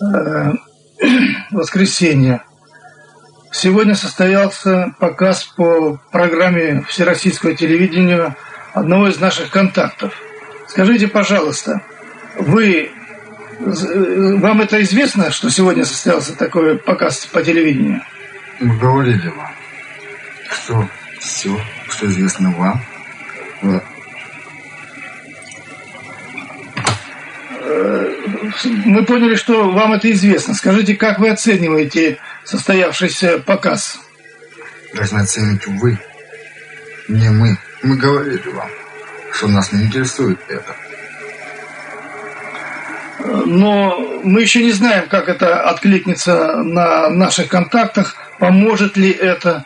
э, воскресенье. Сегодня состоялся показ по программе Всероссийского телевидения одного из наших контактов. Скажите, пожалуйста, вы, вам это известно, что сегодня состоялся такой показ по телевидению? Мы говорили вам, что все, что известно вам, мы поняли, что вам это известно. Скажите, как вы оцениваете состоявшийся показ? Должны оценить вы, не мы. Мы говорили вам, что нас не интересует это. Но мы еще не знаем, как это откликнется на наших контактах, поможет ли это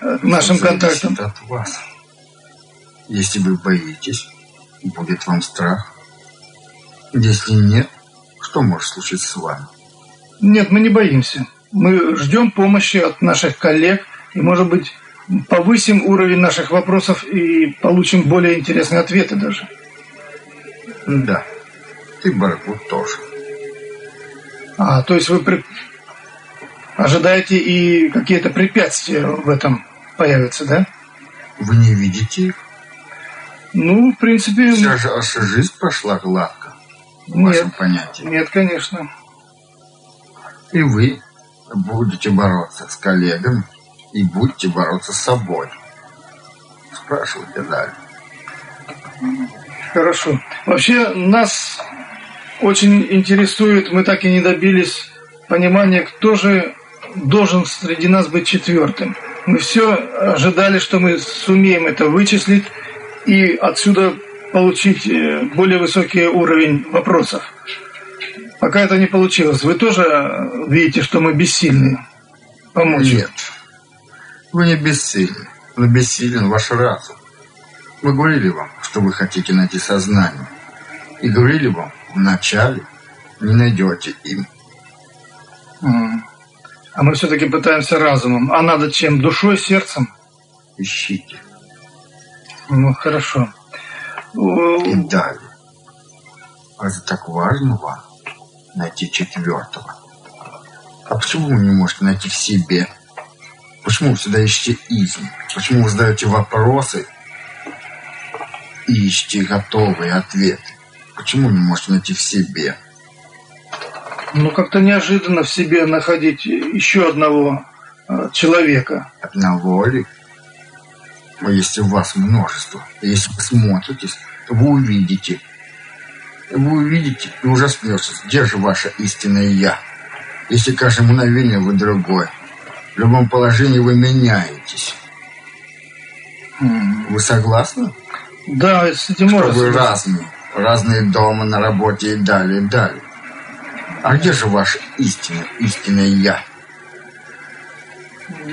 э, нашим контактам. от вас. Если вы боитесь, будет вам страх. Если нет, что может случиться с вами? Нет, мы не боимся. Мы ждем помощи от наших коллег и, может быть, повысим уровень наших вопросов и получим более интересные ответы даже. Да, и Баргут тоже. А, то есть вы при... ожидаете и какие-то препятствия в этом появятся, да? Вы не видите их? Ну, в принципе... Вся же ваша жизнь прошла гладко, в нет, вашем понятии. Нет, конечно. И вы будете бороться с коллегами и будете бороться с собой. Спрашивайте далее. Хорошо. Вообще нас очень интересует, мы так и не добились понимания, кто же должен среди нас быть четвертым. Мы все ожидали, что мы сумеем это вычислить и отсюда получить э, более высокий уровень вопросов. Пока это не получилось. Вы тоже видите, что мы бессильны помочь? Нет. Вы не бессильны, но бессилен ваш разум. Мы говорили вам, что вы хотите найти сознание. И говорили вам, вначале не найдете им. А мы все-таки пытаемся разумом. А надо чем? Душой, сердцем? Ищите. Ну, хорошо. И далее. А это так важно вам найти четвертого. А почему вы не можете найти в себе? Почему вы всегда ищете изни? Почему вы задаете вопросы и ищете готовые ответы? Почему не можете найти в себе? Ну, как-то неожиданно в себе находить еще одного э, человека. Одного ли? Если у вас множество, если вы смотритесь, то вы увидите. Вы увидите и ужаснетесь, где же ваше истинное «я». Если каждое мгновение вы другой, в любом положении вы меняетесь. Вы согласны? Да, с этим Что вы разные. Разные дома, на работе и далее, и далее. А где же ваше истинное, истинное «я»?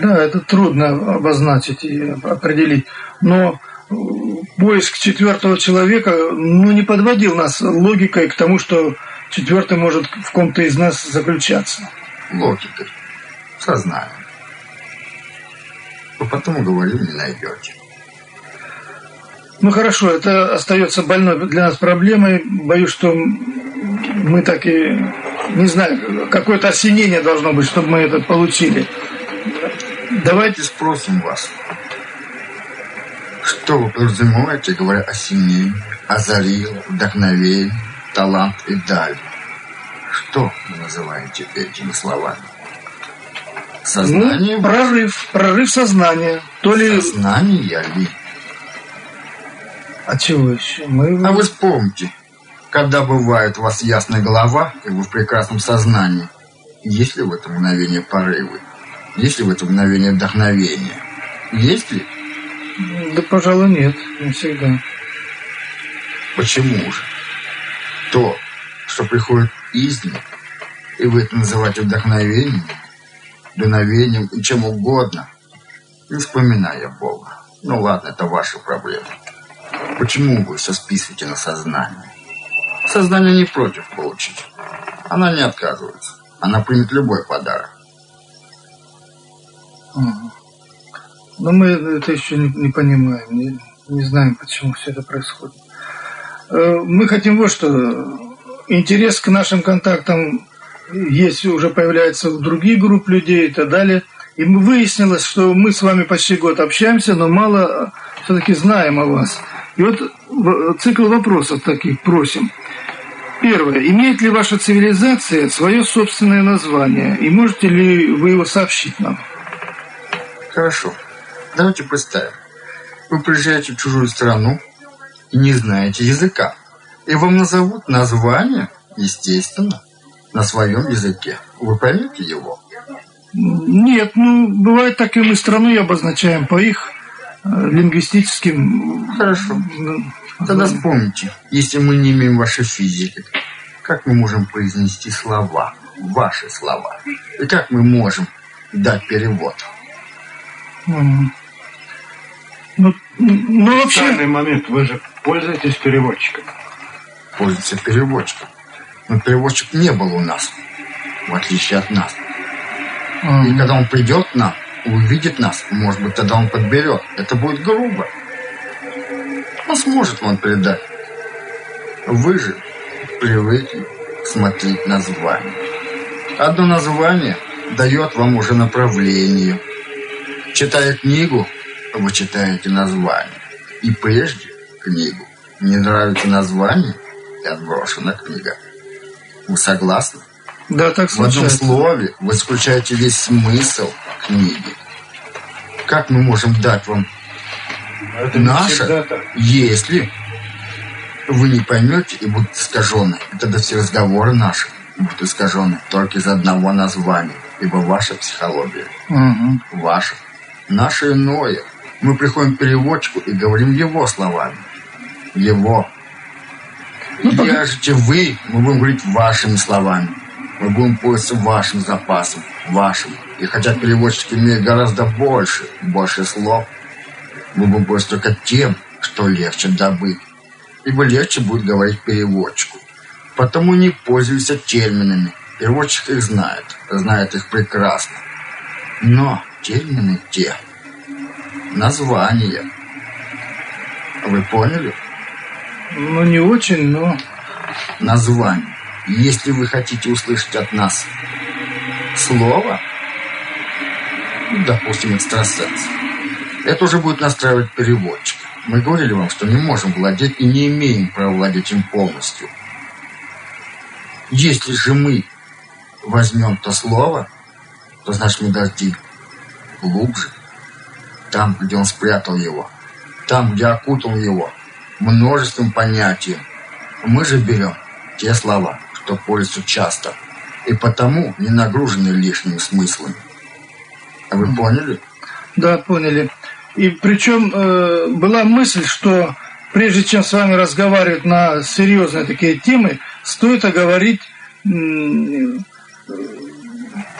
Да, это трудно обозначить и определить. Но поиск четвертого человека ну, не подводил нас логикой к тому, что четвертый может в ком-то из нас заключаться. Логикой. Сознанием. Вы потом, говорю, не найдете. Ну хорошо, это остается больной для нас проблемой. Боюсь, что мы так и не знаю, какое-то осенение должно быть, чтобы мы это получили. Давайте спросим вас, что вы подразумеваете, говоря о семье, озарил, вдохновении, талант и далее? Что вы называете этими словами? Сознание? Ну, прорыв, прорыв сознания. То ли... Сознание ли? А чего еще? Мы... А вы вспомните, когда бывает у вас ясная голова, и вы в прекрасном сознании, есть ли в это мгновение порывы? Есть ли в это мгновение вдохновение? Есть ли? Да, пожалуй, нет. Не всегда. Почему же? То, что приходит извне, и вы это называете вдохновением, дуновением и чем угодно, не вспоминая Бога. Ну ладно, это ваши проблемы. Почему вы все списываете на сознание? Сознание не против получить. Она не отказывается. Она примет любой подарок. Но мы это еще не, не понимаем, не, не знаем, почему все это происходит. Э, мы хотим вот что. Интерес к нашим контактам есть уже появляются другие группы людей и так далее. И выяснилось, что мы с вами почти год общаемся, но мало все-таки знаем о вас. И вот цикл вопросов таких просим. Первое. Имеет ли ваша цивилизация свое собственное название? И можете ли вы его сообщить нам? Хорошо. Давайте представим. Вы приезжаете в чужую страну и не знаете языка. И вам назовут название, естественно, на своем языке. Вы поймете его? Нет, ну, бывает так, и мы страну и обозначаем по их э, лингвистическим... Хорошо. Тогда вспомните, если мы не имеем вашей физики, как мы можем произнести слова, ваши слова? И как мы можем дать перевод? Ну, ну вообще... В данный момент вы же пользуетесь переводчиком. Пользуется переводчиком. Но переводчик не был у нас, в отличие от нас. Mm. И когда он придет к нам, увидит нас, может быть, тогда он подберет. Это будет грубо. Он сможет вам передать. Вы же привыкли смотреть название. Одно название дает вам уже направление. Читая книгу, вы читаете название. И прежде книгу. Не нравится название, и отброшена книга. Вы согласны? Да, так случается. В одном слове вы исключаете весь смысл книги. Как мы можем дать вам Это наше, если вы не поймете и будут искажены? И тогда все разговоры наши будут искажены только из одного названия, ибо ваша психология, угу. ваша, наше иное – мы приходим к переводчику и говорим его словами. Его. Ну, Держите вы, мы будем говорить вашими словами. Мы будем пользоваться вашим запасом, вашим. И хотя переводчик имеет гораздо больше, больше слов, мы будем пользоваться только тем, что легче добыть. Ибо легче будет говорить переводчику. Потому не пользуйся терминами. Переводчик их знает, знает их прекрасно. Но термины те – название. Вы поняли? Ну, не очень, но... Название. Если вы хотите услышать от нас слово, допустим, экстрасенс, это уже будет настраивать переводчик. Мы говорили вам, что не можем владеть и не имеем права владеть им полностью. Если же мы возьмем то слово, то значит мы должны глубже там, где он спрятал его, там, где окутал его, множеством понятий. Мы же берем те слова, что пользуются часто, и потому не нагружены лишними смыслами. А вы поняли? Да, поняли. И причем э, была мысль, что прежде чем с вами разговаривать на серьезные такие темы, стоит оговорить э,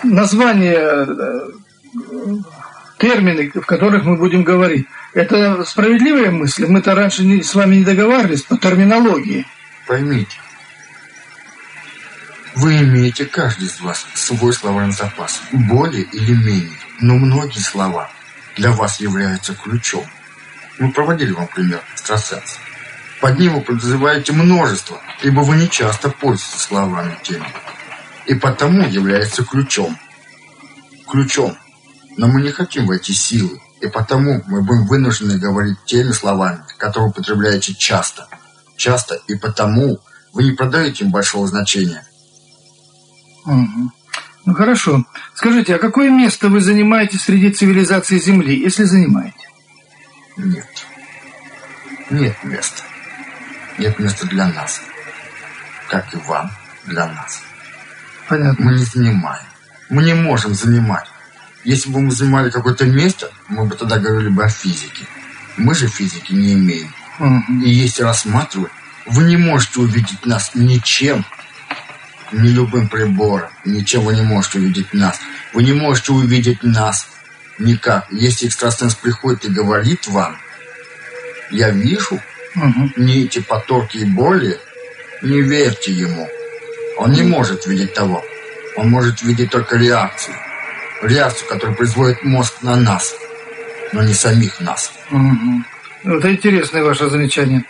название э, термины, в которых мы будем говорить. Это справедливая мысль? Мы-то раньше не, с вами не договаривались по терминологии. Поймите, вы имеете, каждый из вас, свой словарный запас, более или менее, но многие слова для вас являются ключом. Мы проводили вам пример экстрасенс. Под ним вы подразумеваете множество, ибо вы не часто пользуетесь словами теми. И потому является ключом. Ключом но мы не хотим войти силы, и потому мы будем вынуждены говорить теми словами, которые употребляете часто. Часто, и потому вы не продаете им большого значения. Угу. Ну хорошо. Скажите, а какое место вы занимаете среди цивилизации Земли, если занимаете? Нет. Нет места. Нет места для нас. Как и вам для нас. Понятно. Мы не занимаем. Мы не можем занимать. Если бы мы занимали какое-то место, мы бы тогда говорили бы о физике. Мы же физики не имеем. И если рассматривать, вы не можете увидеть нас ничем, ни любым прибором, ничем вы не можете увидеть нас. Вы не можете увидеть нас никак. Если экстрасенс приходит и говорит вам, я вижу угу. не эти потоки и боли, не верьте ему. Он не может видеть того. Он может видеть только реакцию реакцию, которую производит мозг на нас, но не самих нас. Угу. Это интересное ваше замечание.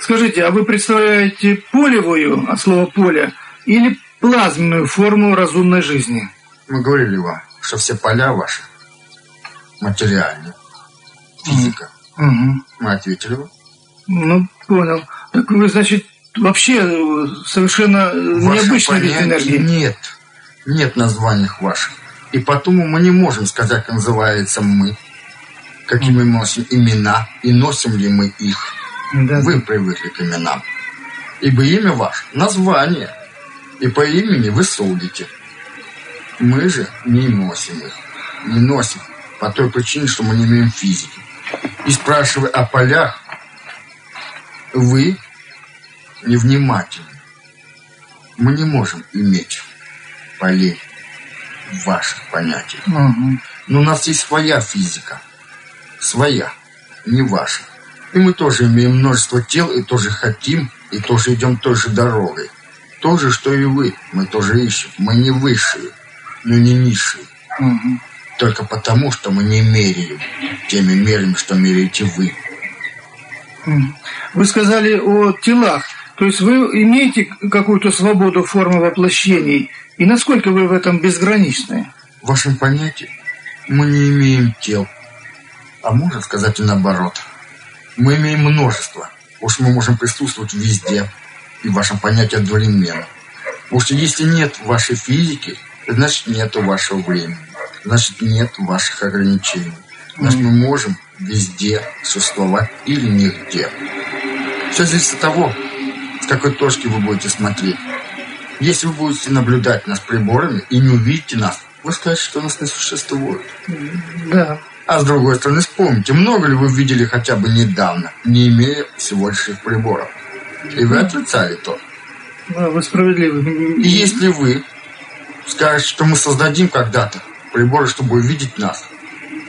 Скажите, а вы представляете полевую от слова поле или плазменную форму разумной жизни. Мы говорили вам, что все поля ваши материальны. Физика. Угу. Мы ответили вам. Ну, понял. Так вы, значит, вообще э, совершенно необычный вид энергии. Нет. Нет названий ваших. И потому мы не можем сказать, как называется мы. Какими мы носим имена. И носим ли мы их. Да. Вы привыкли к именам. Ибо имя ваше – название. И по имени вы судите. Мы же не носим их. Не носим. По той причине, что мы не имеем физики. И спрашивая о полях, вы невнимательны. Мы не можем иметь полей ваших понятиях. Мгм. Но у нас есть своя физика. Своя, не ваша. И мы тоже имеем множество тел, и тоже хотим, и тоже идем той же дорогой. То же, что и вы. Мы тоже ищем. Мы не высшие, но не низшие. Мгм. Только потому, что мы не меряем теми мерами, что меряете вы. Вы сказали о телах. То есть вы имеете какую-то свободу формы воплощений. И насколько вы в этом безграничны? В вашем понятии мы не имеем тел. А можно сказать и наоборот. Мы имеем множество. Уж мы можем присутствовать везде. И в вашем понятии одновременно. Уж если нет вашей физики, значит нет вашего времени. Значит нет ваших ограничений. Значит мы можем везде существовать или нигде. Все зависит от того, с какой точки вы будете смотреть. Если вы будете наблюдать нас приборами и не увидите нас, вы скажете, что нас не существует. Да. А с другой стороны, вспомните, много ли вы видели хотя бы недавно, не имея всего лишь их приборов? И вы отрицали то. Да, вы справедливы. И если вы скажете, что мы создадим когда-то приборы, чтобы увидеть нас,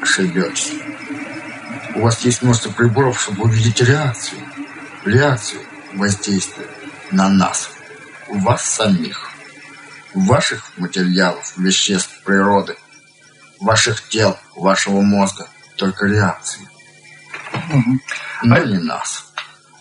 ошибетесь. У вас есть множество приборов, чтобы увидеть реакцию. Реакцию воздействия на нас. У вас самих. Ваших материалов, веществ природы. Ваших тел, вашего мозга. Только реакции. Мгм. Но не нас.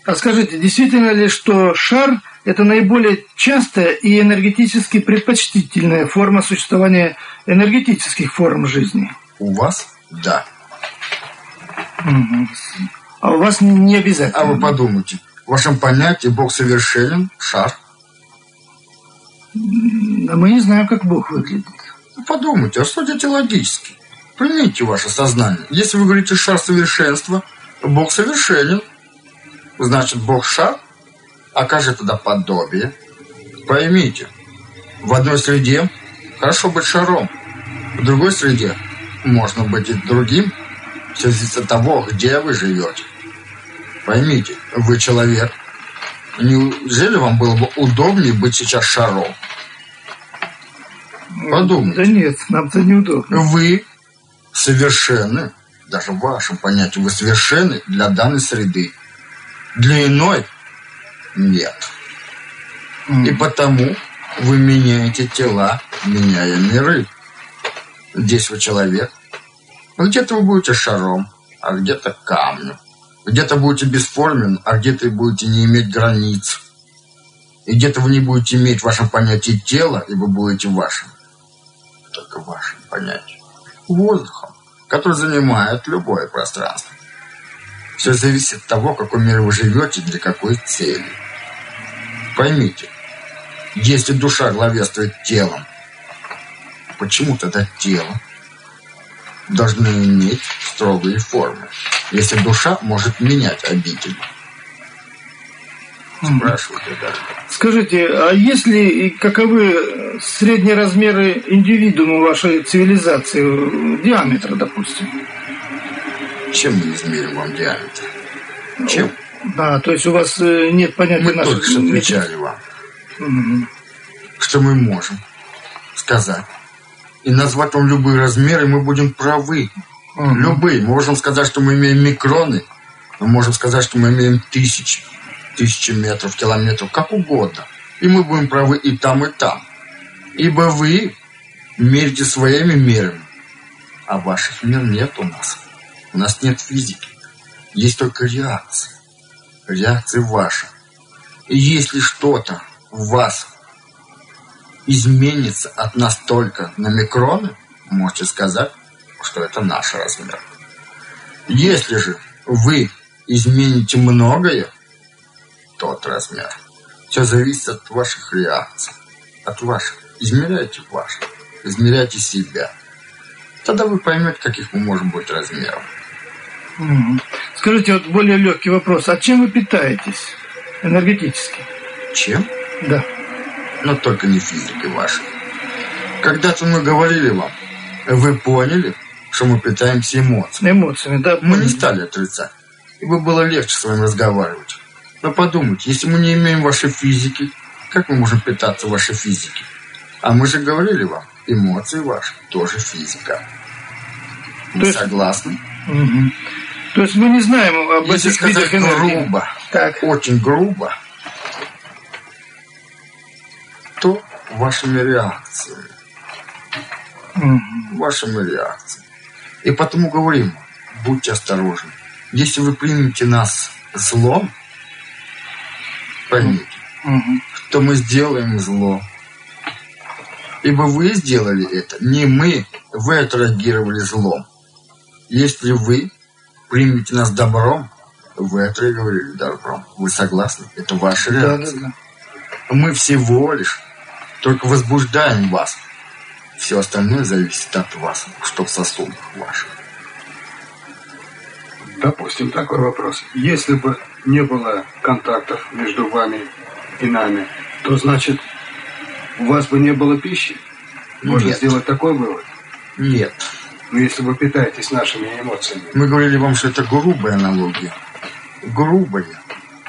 А скажите, действительно ли, что шар – это наиболее частая и энергетически предпочтительная форма существования энергетических форм жизни? У вас – да. Мгм. А у вас не обязательно? А вы подумайте. В вашем понятии Бог совершенен, шар. А мы не знаем, как Бог выглядит. Ну, Подумайте, рассудите логически. Примите ваше сознание. Если вы говорите шар совершенства, Бог совершенен. Значит, Бог шар, а как же тогда подобие? Поймите, в одной среде хорошо быть шаром, в другой среде можно быть и другим. Все зависит от того, где вы живете. Поймите, вы человек. Неужели вам было бы удобнее быть сейчас шаром? Подумайте. Да нет, нам-то неудобно. Вы совершенны, даже в вашем понятии, вы совершенны для данной среды. Для иной нет. И потому вы меняете тела, меняя миры. Здесь вы человек. Где-то вы будете шаром, а где-то камнем. Где-то будете бесформен, а где-то будете не иметь границ. И где-то вы не будете иметь в вашем понятии тела, и вы будете вашим. Только в вашем понятии. Воздухом, который занимает любое пространство. Все зависит от того, какой мир вы живете, для какой цели. Поймите, если душа главенствует телом, почему тогда тело должно иметь строгие формы, если душа может менять обитель? Спрашивайте даже. Скажите, а если и каковы средние размеры индивидуума вашей цивилизации, диаметра, допустим? Чем мы измерим вам диаметр? Чем? Да, то есть у вас э, нет понятия Мы наших... только что отвечали вам, Мгм. что мы можем сказать. И назвать вам любые размеры, мы будем правы. Мгм. Любые. Мы можем сказать, что мы имеем микроны, мы можем сказать, что мы имеем тысячи, тысячи метров, километров, как угодно. И мы будем правы и там, и там. Ибо вы мерите своими мерами, а ваших мер нет у нас. У нас нет физики. Есть только реакции. Реакции ваши. И если что-то в вас изменится от нас только на микроны, можете сказать, что это наш размер. Если же вы измените многое, тот размер. Все зависит от ваших реакций, от ваших. Измеряйте ваши, измеряйте себя. Тогда вы поймете, каких мы можем быть размером. Мгм. Скажите, вот более легкий вопрос. А чем вы питаетесь энергетически? Чем? Да. Но только не физикой вашей. Когда-то мы говорили вам, вы поняли, что мы питаемся эмоциями. Эмоциями, да. Мы не стали отрицать, ибо было легче с вами разговаривать. Но подумайте, если мы не имеем вашей физики, как мы можем питаться вашей физикой? А мы же говорили вам, эмоции ваши тоже физика. То Вы есть- согласны? Мгм. То есть мы не знаем об Если этих видах энергии. грубо, Так. очень грубо, то вашими реакциями, Мгм. вашими реакциями. И потому говорим, будьте осторожны. Если вы примете нас злом, поймите, Мгм. то мы сделаем зло. Ибо вы сделали это, не мы, вы отреагировали злом. Если вы примете нас добром, вы отреагировали добром. Вы согласны? Это ваша Да, да, реакция. да. Мы всего лишь только возбуждаем вас. Все остальное зависит от вас, что в сосудах ваших. Допустим, такой вопрос. Если бы не было контактов между вами и нами, то значит у вас бы не было пищи? Можно Нет. сделать такой вывод? Нет. Но если вы питаетесь нашими эмоциями, Мы говорили вам, что это грубая аналогия. Грубая.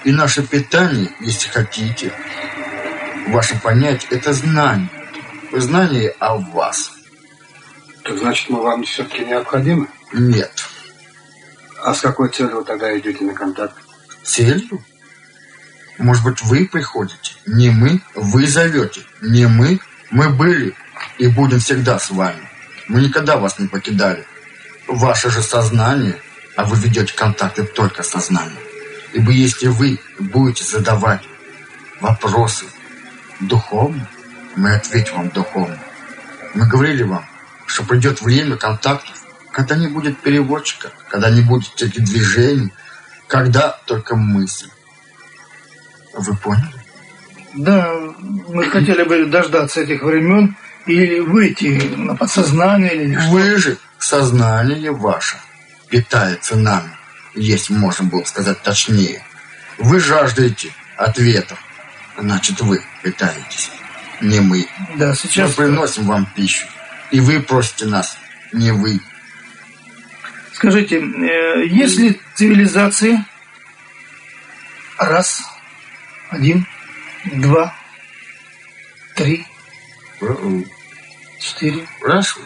И наше питание, если хотите, ваше понятие, это знание. Знание о вас. то значит мы вам все-таки необходимы? Нет. А с какой целью вы тогда идете на контакт? Целью? Может быть, вы приходите? Не мы. Вы зовете. Не мы. Мы были и будем всегда с вами. Мы никогда вас не покидали. Ваше же сознание, а вы ведете контакты только с сознанием. Ибо если вы будете задавать вопросы духовно, мы ответим вам духовно. Мы говорили вам, что придет время контактов, когда не будет переводчика, когда не будет этих движений, когда только мысль. Вы поняли? Да, мы хотели бы дождаться этих времен и выйти на подсознание или. Вы же, сознание ваше, питается нами, если можно было бы сказать точнее. Вы жаждете ответов, значит вы питаетесь, не мы. Да, Мы сейчас... приносим вам пищу, и вы просите нас, не вы. Скажите, э, есть ли цивилизации раз, один, два, три, четыре? Хорошо.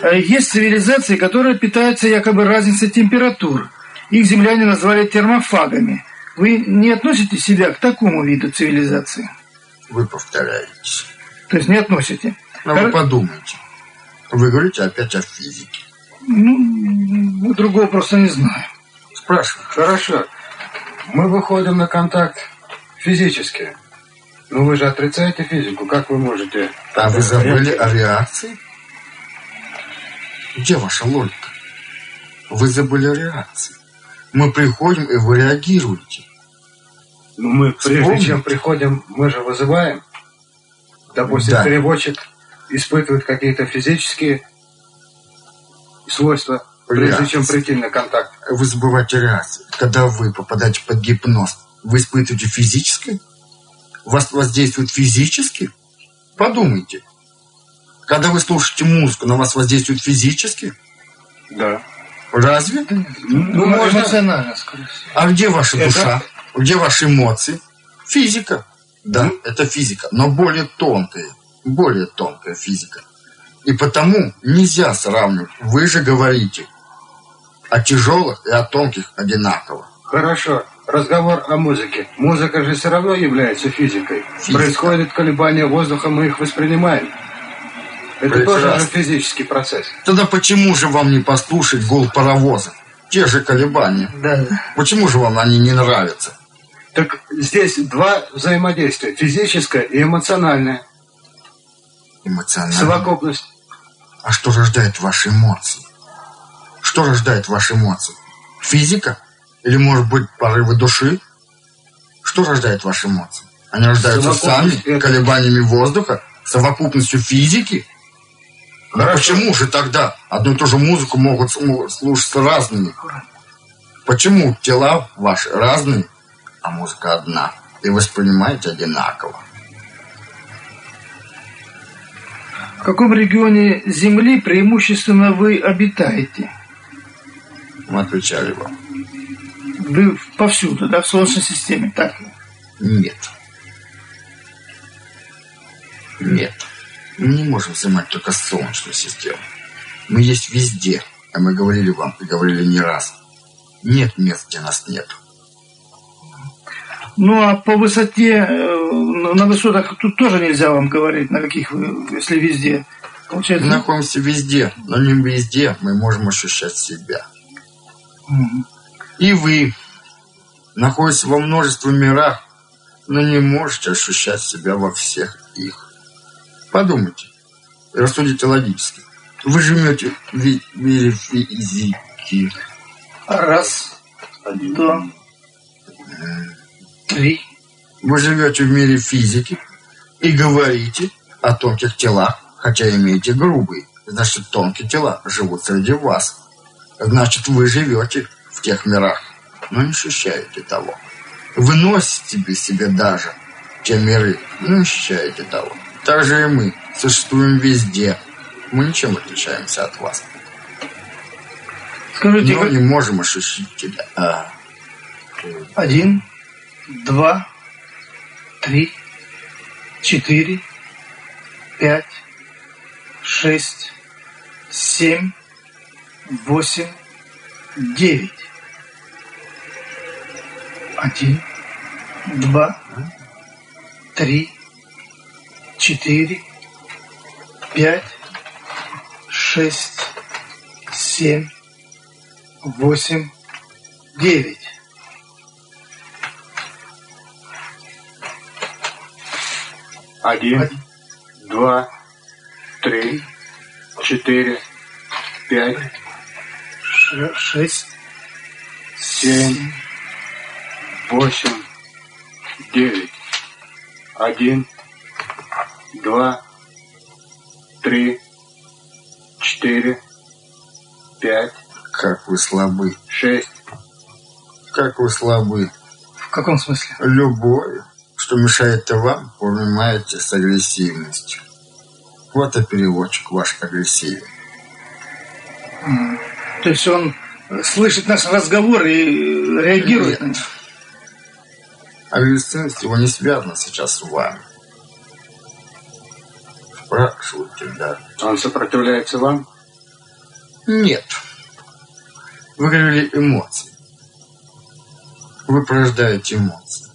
А Есть цивилизации, которые питаются якобы разницей температур. Их земляне назвали термофагами. Вы не относите себя к такому виду цивилизации? Вы повторяетесь. То есть не относите? Но вы Хор- подумайте. Вы говорите опять о физике. Ну, другого просто не знаю. Спрашиваю. Хорошо. Мы выходим на контакт физически. Но вы же отрицаете физику. Как вы можете... А вы забыли о реакции? Где ваша логика? Вы забыли о реакции. Мы приходим, и вы реагируете. Ну, мы прежде Вспомните. чем приходим, мы же вызываем. Допустим, Да. переводчик испытывает какие-то физические свойства, прежде Реакции. чем прийти на контакт. Вы забываете реакцию. Когда вы попадаете под гипноз, вы испытываете физическое? Вас воздействует физически? Подумайте. Когда вы слушаете музыку, на вас воздействует физически? Да. Разве? Ну, можно- эмоционально, скорее всего. А где ваша Это- душа? Где ваши эмоции? Физика. Да, это физика, но более тонкая, более тонкая физика. И потому нельзя сравнивать. Вы же говорите о тяжелых и о тонких одинаково. Хорошо. Разговор о музыке. Музыка же все равно является физикой. Физика. Происходит колебания воздуха, мы их воспринимаем. Это Прекрасно. тоже же физический процесс. Тогда почему же вам не послушать гул паровоза? Те же колебания. Да. Почему же вам они не нравятся? Так здесь два взаимодействия. Физическое и эмоциональное. Эмоциональный. Совокупность. А что рождает ваши эмоции? Что рождает ваши эмоции? Физика? Или, может быть, порывы души? Что рождает ваши эмоции? Они рождаются сами, это- колебаниями воздуха, совокупностью физики? Но почему же тогда одну и ту же музыку могут см- слушать разными? Почему тела ваши разные, а музыка одна? И воспринимаете одинаково? В каком регионе Земли преимущественно вы обитаете? Мы отвечали вам. Вы повсюду, да, в Солнечной системе, так? Нет. Нет. Мы не можем занимать только Солнечную систему. Мы есть везде. А мы говорили вам и говорили не раз. Нет мест, где нас нет. Ну, а по высоте, э, на высотах тут тоже нельзя вам говорить, на каких вы, если везде. Мы Получается, находимся везде, но не везде мы можем ощущать себя. Мгм. И вы, находитесь во множестве мирах, но не можете ощущать себя во всех их. Подумайте рассудите логически. Вы живете в мире физики. раз, два, три. Вы живете в мире физики и говорите о тонких телах, хотя имеете грубые. Значит, тонкие тела живут среди вас. Значит, вы живете в тех мирах, но не ощущаете того. Вы носите без себя даже те миры, но не ощущаете того. Так же и мы существуем везде. Мы ничем отличаемся от вас. Скажите, Но как- не можем ощутить тебя. А, один, два, три, четыре, пять, шесть, семь, восемь, девять. Один, два, три, четыре, пять, шесть, семь, восемь, девять. Один, два, три, четыре, пять, шесть, семь, восемь, девять. Один, два, три, четыре, пять, как вы слабы. шесть. Как вы слабы. В каком смысле? Любое, что мешает вам, понимаете с агрессивностью. Вот и переводчик ваш агрессивен. М. То есть он слышит наш разговор и реагирует на Нет. него. Агрессивность его не связана сейчас с вами. Спрашивайте, да. Он сопротивляется вам? Нет. Вы говорили эмоции. Вы порождаете эмоции.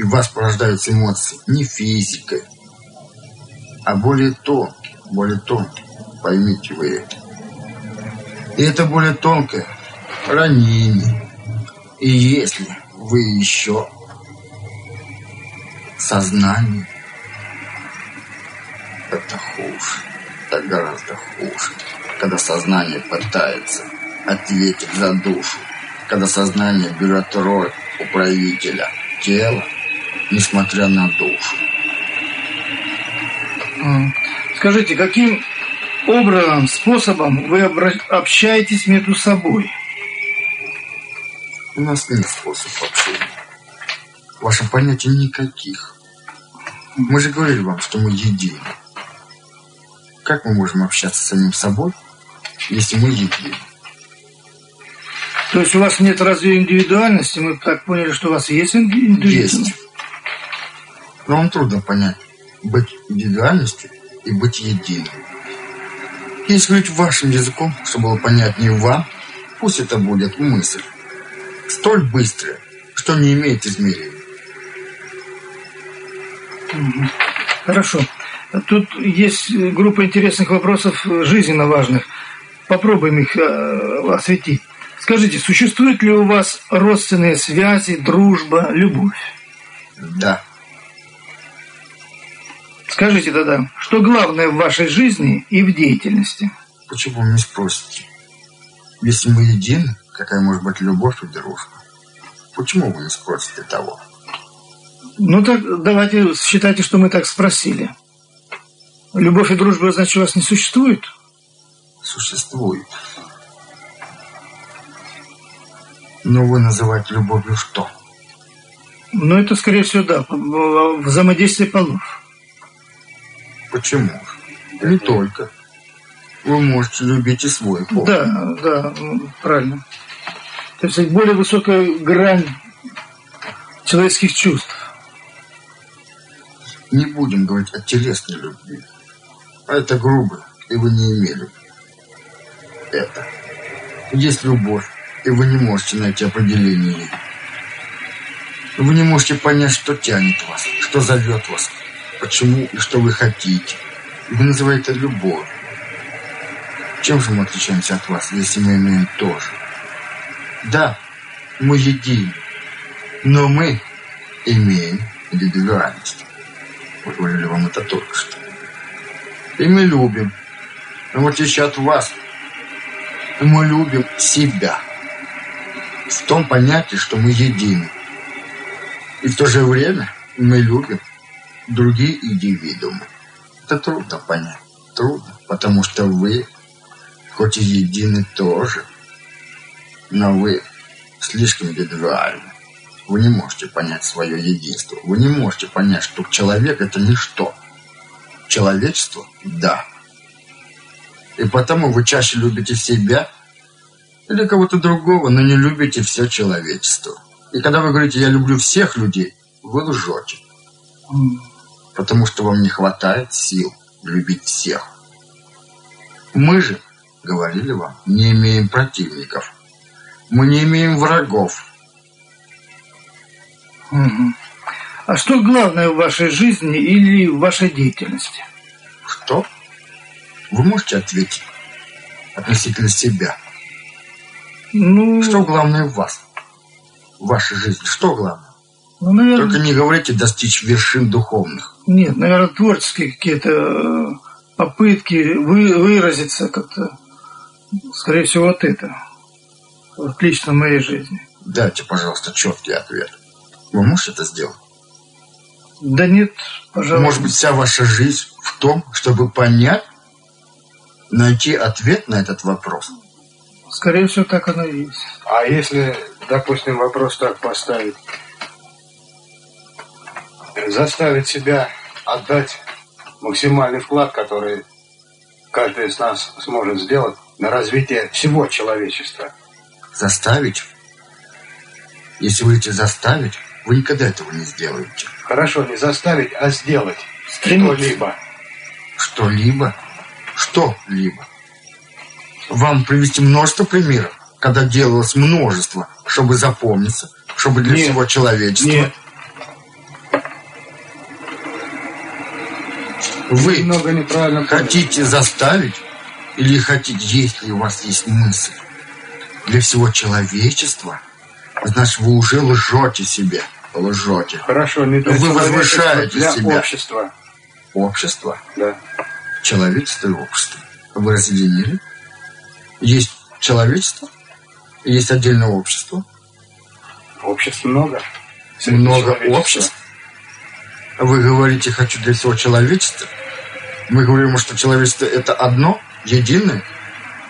В вас порождаются эмоции не физикой, а более тонкие, более тонкие. Поймите вы это. И это более тонкое ранение. И если вы еще сознание, это хуже. Это гораздо хуже. Когда сознание пытается ответить за душу. Когда сознание берет роль управителя тела, несмотря на. М. Скажите, каким образом, способом вы общаетесь между собой? У нас нет способа общения. Ваши понятия никаких. Мы же говорили вам, что мы едины. Как мы можем общаться с самим собой, если мы едины? То есть у вас нет разве индивидуальности? Мы так поняли, что у вас есть инди- индивидуальность. Есть. Но вам трудно понять, быть индивидуальностью и быть единым. Если говорить вашим языком, чтобы было понятнее вам, пусть это будет мысль. Столь быстрая, что не имеет измерения. Хорошо. Тут есть группа интересных вопросов жизненно важных. Попробуем их э, осветить. Скажите, существуют ли у вас родственные связи, дружба, любовь? Да. Скажите тогда, что главное в вашей жизни и в деятельности? Почему вы не спросите? Если мы едины, какая может быть любовь и дружба? Почему вы не спросите того? Ну так давайте считайте, что мы так спросили. Любовь и дружба, значит, у вас не существует? Существует. Но вы называете любовью что? Ну, это, скорее всего, да, взаимодействие полов. Почему? Не только. Вы можете любить и свой пол. Да, да, правильно. То есть более высокая грань человеческих чувств. Не будем говорить о телесной любви. А это грубо, и вы не имели. Это. Есть любовь, и вы не можете найти определение ей. Вы не можете понять, что тянет вас, что зовет вас, почему и что вы хотите. Вы называете это любовь. Чем же мы отличаемся от вас, если мы имеем то же? Да, мы едины, но мы имеем индивидуальность. Вы говорили вам это только что. И мы любим. Но в отличие от вас, мы любим себя. В том понятии, что мы едины. И в то же время мы любим другие индивидуумы. Это трудно понять. Трудно, потому что вы, хоть и едины тоже, но вы слишком индивидуальны. Вы не можете понять свое единство. Вы не можете понять, что человек – это ничто. Человечество – да. И потому вы чаще любите себя или кого-то другого, но не любите все человечество. И когда вы говорите «я люблю всех людей», вы лжете. Потому что вам не хватает сил любить всех. Мы же, говорили вам, не имеем противников. Мы не имеем врагов. Угу. А что главное в вашей жизни или в вашей деятельности? Что? Вы можете ответить относительно себя? Ну... Что главное в вас? В вашей жизни? Что главное? Ну, наверное... Только не говорите достичь вершин духовных. Нет, наверное, творческие какие-то э, попытки вы, выразиться как-то. Скорее всего, вот это. Вот лично в моей жизни. Дайте, пожалуйста, четкий ответ. Вы можете это сделать? Да нет, пожалуйста. Может быть, вся ваша жизнь в том, чтобы понять, найти ответ на этот вопрос? Скорее всего, так оно и есть. А если, допустим, вопрос так поставить? Заставить себя отдать максимальный вклад, который каждый из нас сможет сделать на развитие всего человечества. Заставить? Если вы будете заставить, вы никогда этого не сделаете. Хорошо, не заставить, а сделать что-либо. Что-либо? Что-либо? Вам привести множество примеров, когда делалось множество, чтобы запомниться, чтобы для Нет. всего человечества. Нет, Вы немного неправильно хотите заставить или хотите, если у вас есть мысль для всего человечества, значит, вы уже лжете себе. Лжете. Хорошо, не для Вы возвышаете для себя. общества. Общество, Да. человечество и общество. Вы разъединили. Есть человечество, есть отдельное общество. Обществ много. Среди много обществ. Вы говорите, хочу для всего человечества. Мы говорим, что человечество это одно, единое,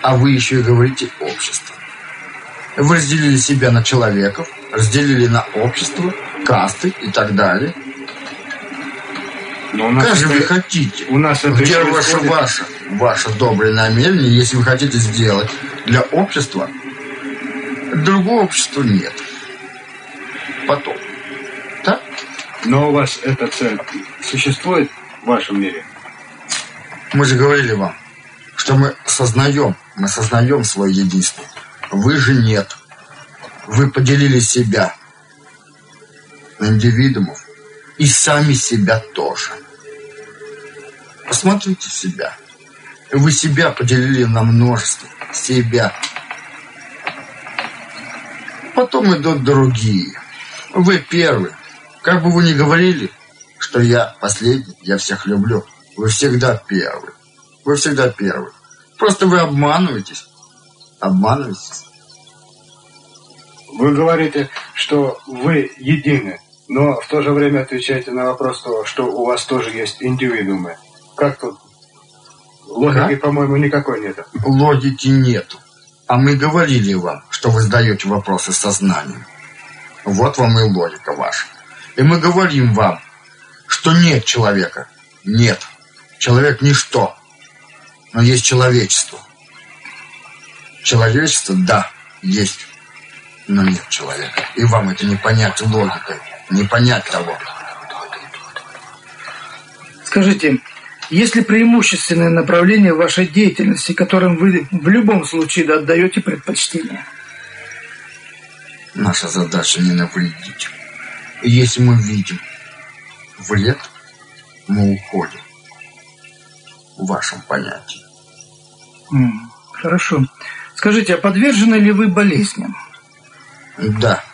а вы еще и говорите общество. Вы разделили себя на человеков, разделили на общество, касты и так далее. Но у нас Как же вы это- хотите? у нас это Где ваше, ваше, ваше доброе намерение, если вы хотите сделать для общества? Другого общества нет. Потом. Но у вас эта цель существует в вашем мире? Мы же говорили вам, что мы сознаем, мы сознаем свое единство. Вы же нет. Вы поделили себя на индивидуумов и сами себя тоже. Посмотрите себя. Вы себя поделили на множество. Себя. Потом идут другие. Вы первый. Как бы вы ни говорили, что я последний, я всех люблю. Вы всегда первый. Вы всегда первый. Просто вы обманываетесь. Обманываетесь. Вы говорите, что вы едины, но в то же время отвечаете на вопрос, того, что у вас тоже есть индивидуумы. Как тут? Логики, по-моему, никакой нет. Логики нету. А мы говорили вам, что вы задаете вопросы сознанием. Вот вам и логика ваша. И мы говорим вам, что нет человека. Нет. Человек ничто. Но есть человечество. Человечество, да, есть. Но нет человека. И вам это не понять логикой. Не понять того. Скажите, есть ли преимущественное направление вашей деятельности, которым вы в любом случае отдаете предпочтение? Наша задача не навредить. И если мы видим вред, мы уходим. В вашем понятии. Хорошо. Скажите, а подвержены ли вы болезням? Да.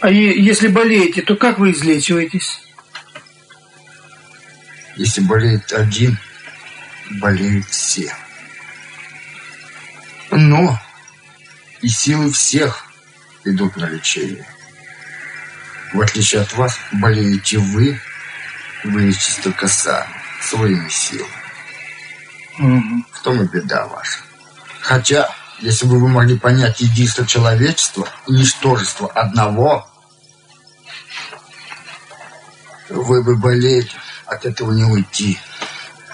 А если болеете, то как вы излечиваетесь? Если болеет один, болеют все. Но и силы всех идут на лечение. В отличие от вас, болеете вы, вы лечитесь только сами, своими силами. Угу. В том и беда ваша. Хотя, если бы вы могли понять единство человечества ничтожество одного, вы бы болели от этого не уйти.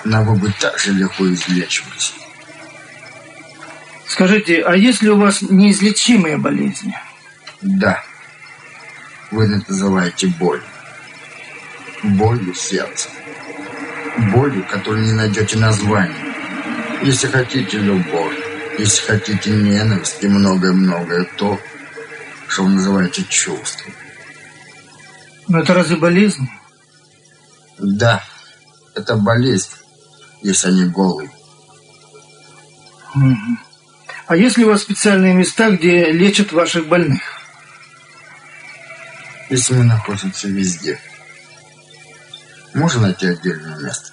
Но вы бы так же легко излечивались. Скажите, а есть ли у вас неизлечимые болезни? Да. Вы это называете боль. Болью сердца. Болью, которую не найдете названия. Если хотите любовь, если хотите ненависть и многое-многое, то, что вы называете чувством. Но это разве болезнь? Да, это болезнь, если они голые. А есть ли у вас специальные места, где лечат ваших больных? Если мы находимся везде, можно найти отдельное место.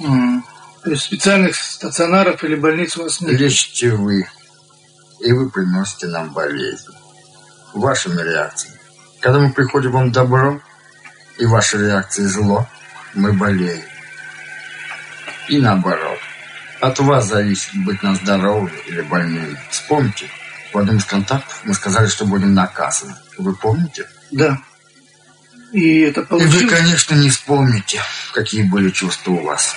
Mm. То есть специальных стационаров или больниц у вас нет? Лечите вы, и вы приносите нам болезнь. Вашими реакциями. Когда мы приходим вам добро, и ваши реакции зло, мы болеем. И наоборот. От вас зависит, быть нам здоровыми или больными. Вспомните, в одном из контактов мы сказали, что будем наказаны. Вы помните? Да. И это получилось... И вы, конечно, не вспомните, какие были чувства у вас.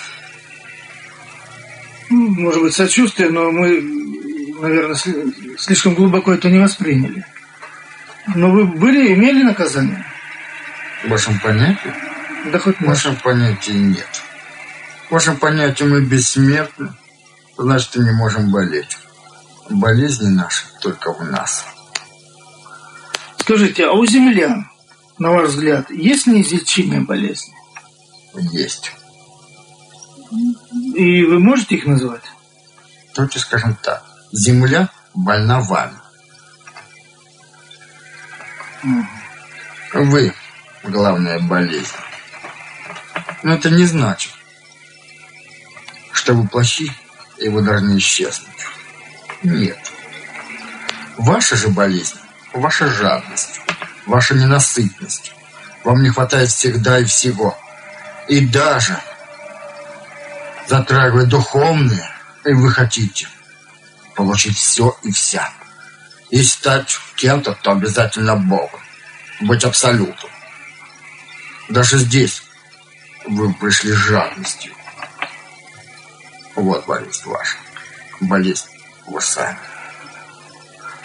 Ну, может быть, сочувствие, но мы, наверное, слишком глубоко это не восприняли. Но вы были, имели наказание? В вашем понятии? Да хоть В вашем понятии нет. В вашем понятии мы бессмертны, значит, и не можем болеть. Болезни наши только в нас. Скажите, а у землян, на ваш взгляд, есть неизлечимые болезни? Есть. И вы можете их назвать? Давайте скажем так. Земля больна вами. Вы главная болезнь. Но это не значит, что вы плохи, и вы должны исчезнуть. Нет. Ваша же болезнь, ваша жадность, ваша ненасытность. Вам не хватает всегда и всего. И даже затрагивая духовные, и вы хотите получить все и вся. И стать кем-то, то обязательно Богом. Быть абсолютом. Даже здесь вы пришли с жадностью. Вот болезнь ваша. Болезнь вы сами.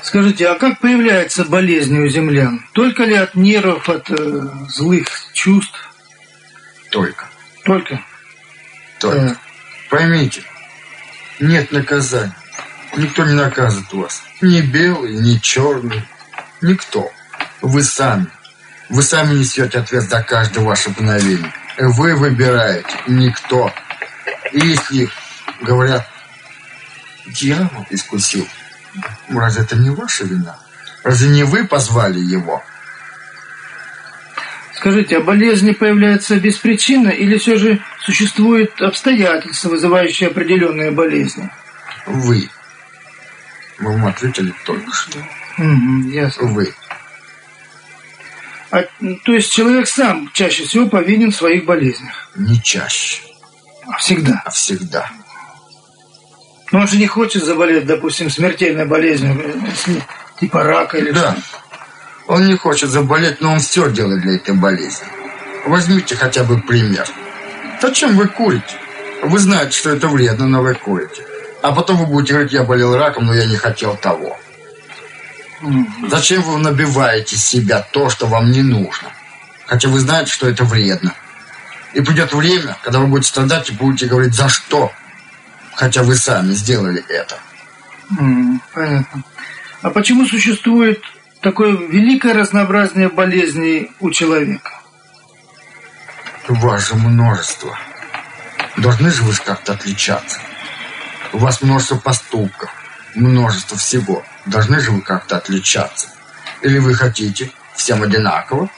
Скажите, а как появляется болезнь у землян? Только ли от нервов, от э, злых чувств? Только. Только? Только. Да. Поймите, нет наказания. Никто не наказывает вас. Ни белый, ни черный. Никто. Вы сами. Вы сами несете ответ за каждое ваше мгновение. Вы выбираете, никто. И если говорят, дьявол искусил, разве это не ваша вина? Разве не вы позвали его? Скажите, а болезни появляются беспричинно или все же существуют обстоятельства, вызывающие определенные болезни? Вы. Мы вам ответили только что. Угу, ясно. Вы. А, то есть человек сам чаще всего повинен в своих болезнях? Не чаще, А всегда? а всегда. Но он же не хочет заболеть, допустим, смертельной болезнью, если типа рака или Да. что. Он не хочет заболеть, но он все делает для этой болезни. Возьмите хотя бы пример. Зачем вы курите? Вы знаете, что это вредно, но вы курите. А потом вы будете говорить, я болел раком, но я не хотел того. Зачем вы набиваете себя то, что вам не нужно? Хотя вы знаете, что это вредно. И придет время, когда вы будете страдать и будете говорить, за что? Хотя вы сами сделали это. Понятно. А почему существует такое великое разнообразие болезней у человека? У вас же множество. Должны же вы как-то отличаться. У вас множество поступков, множество всего. Должны же вы как-то отличаться. Или вы хотите всем одинаково?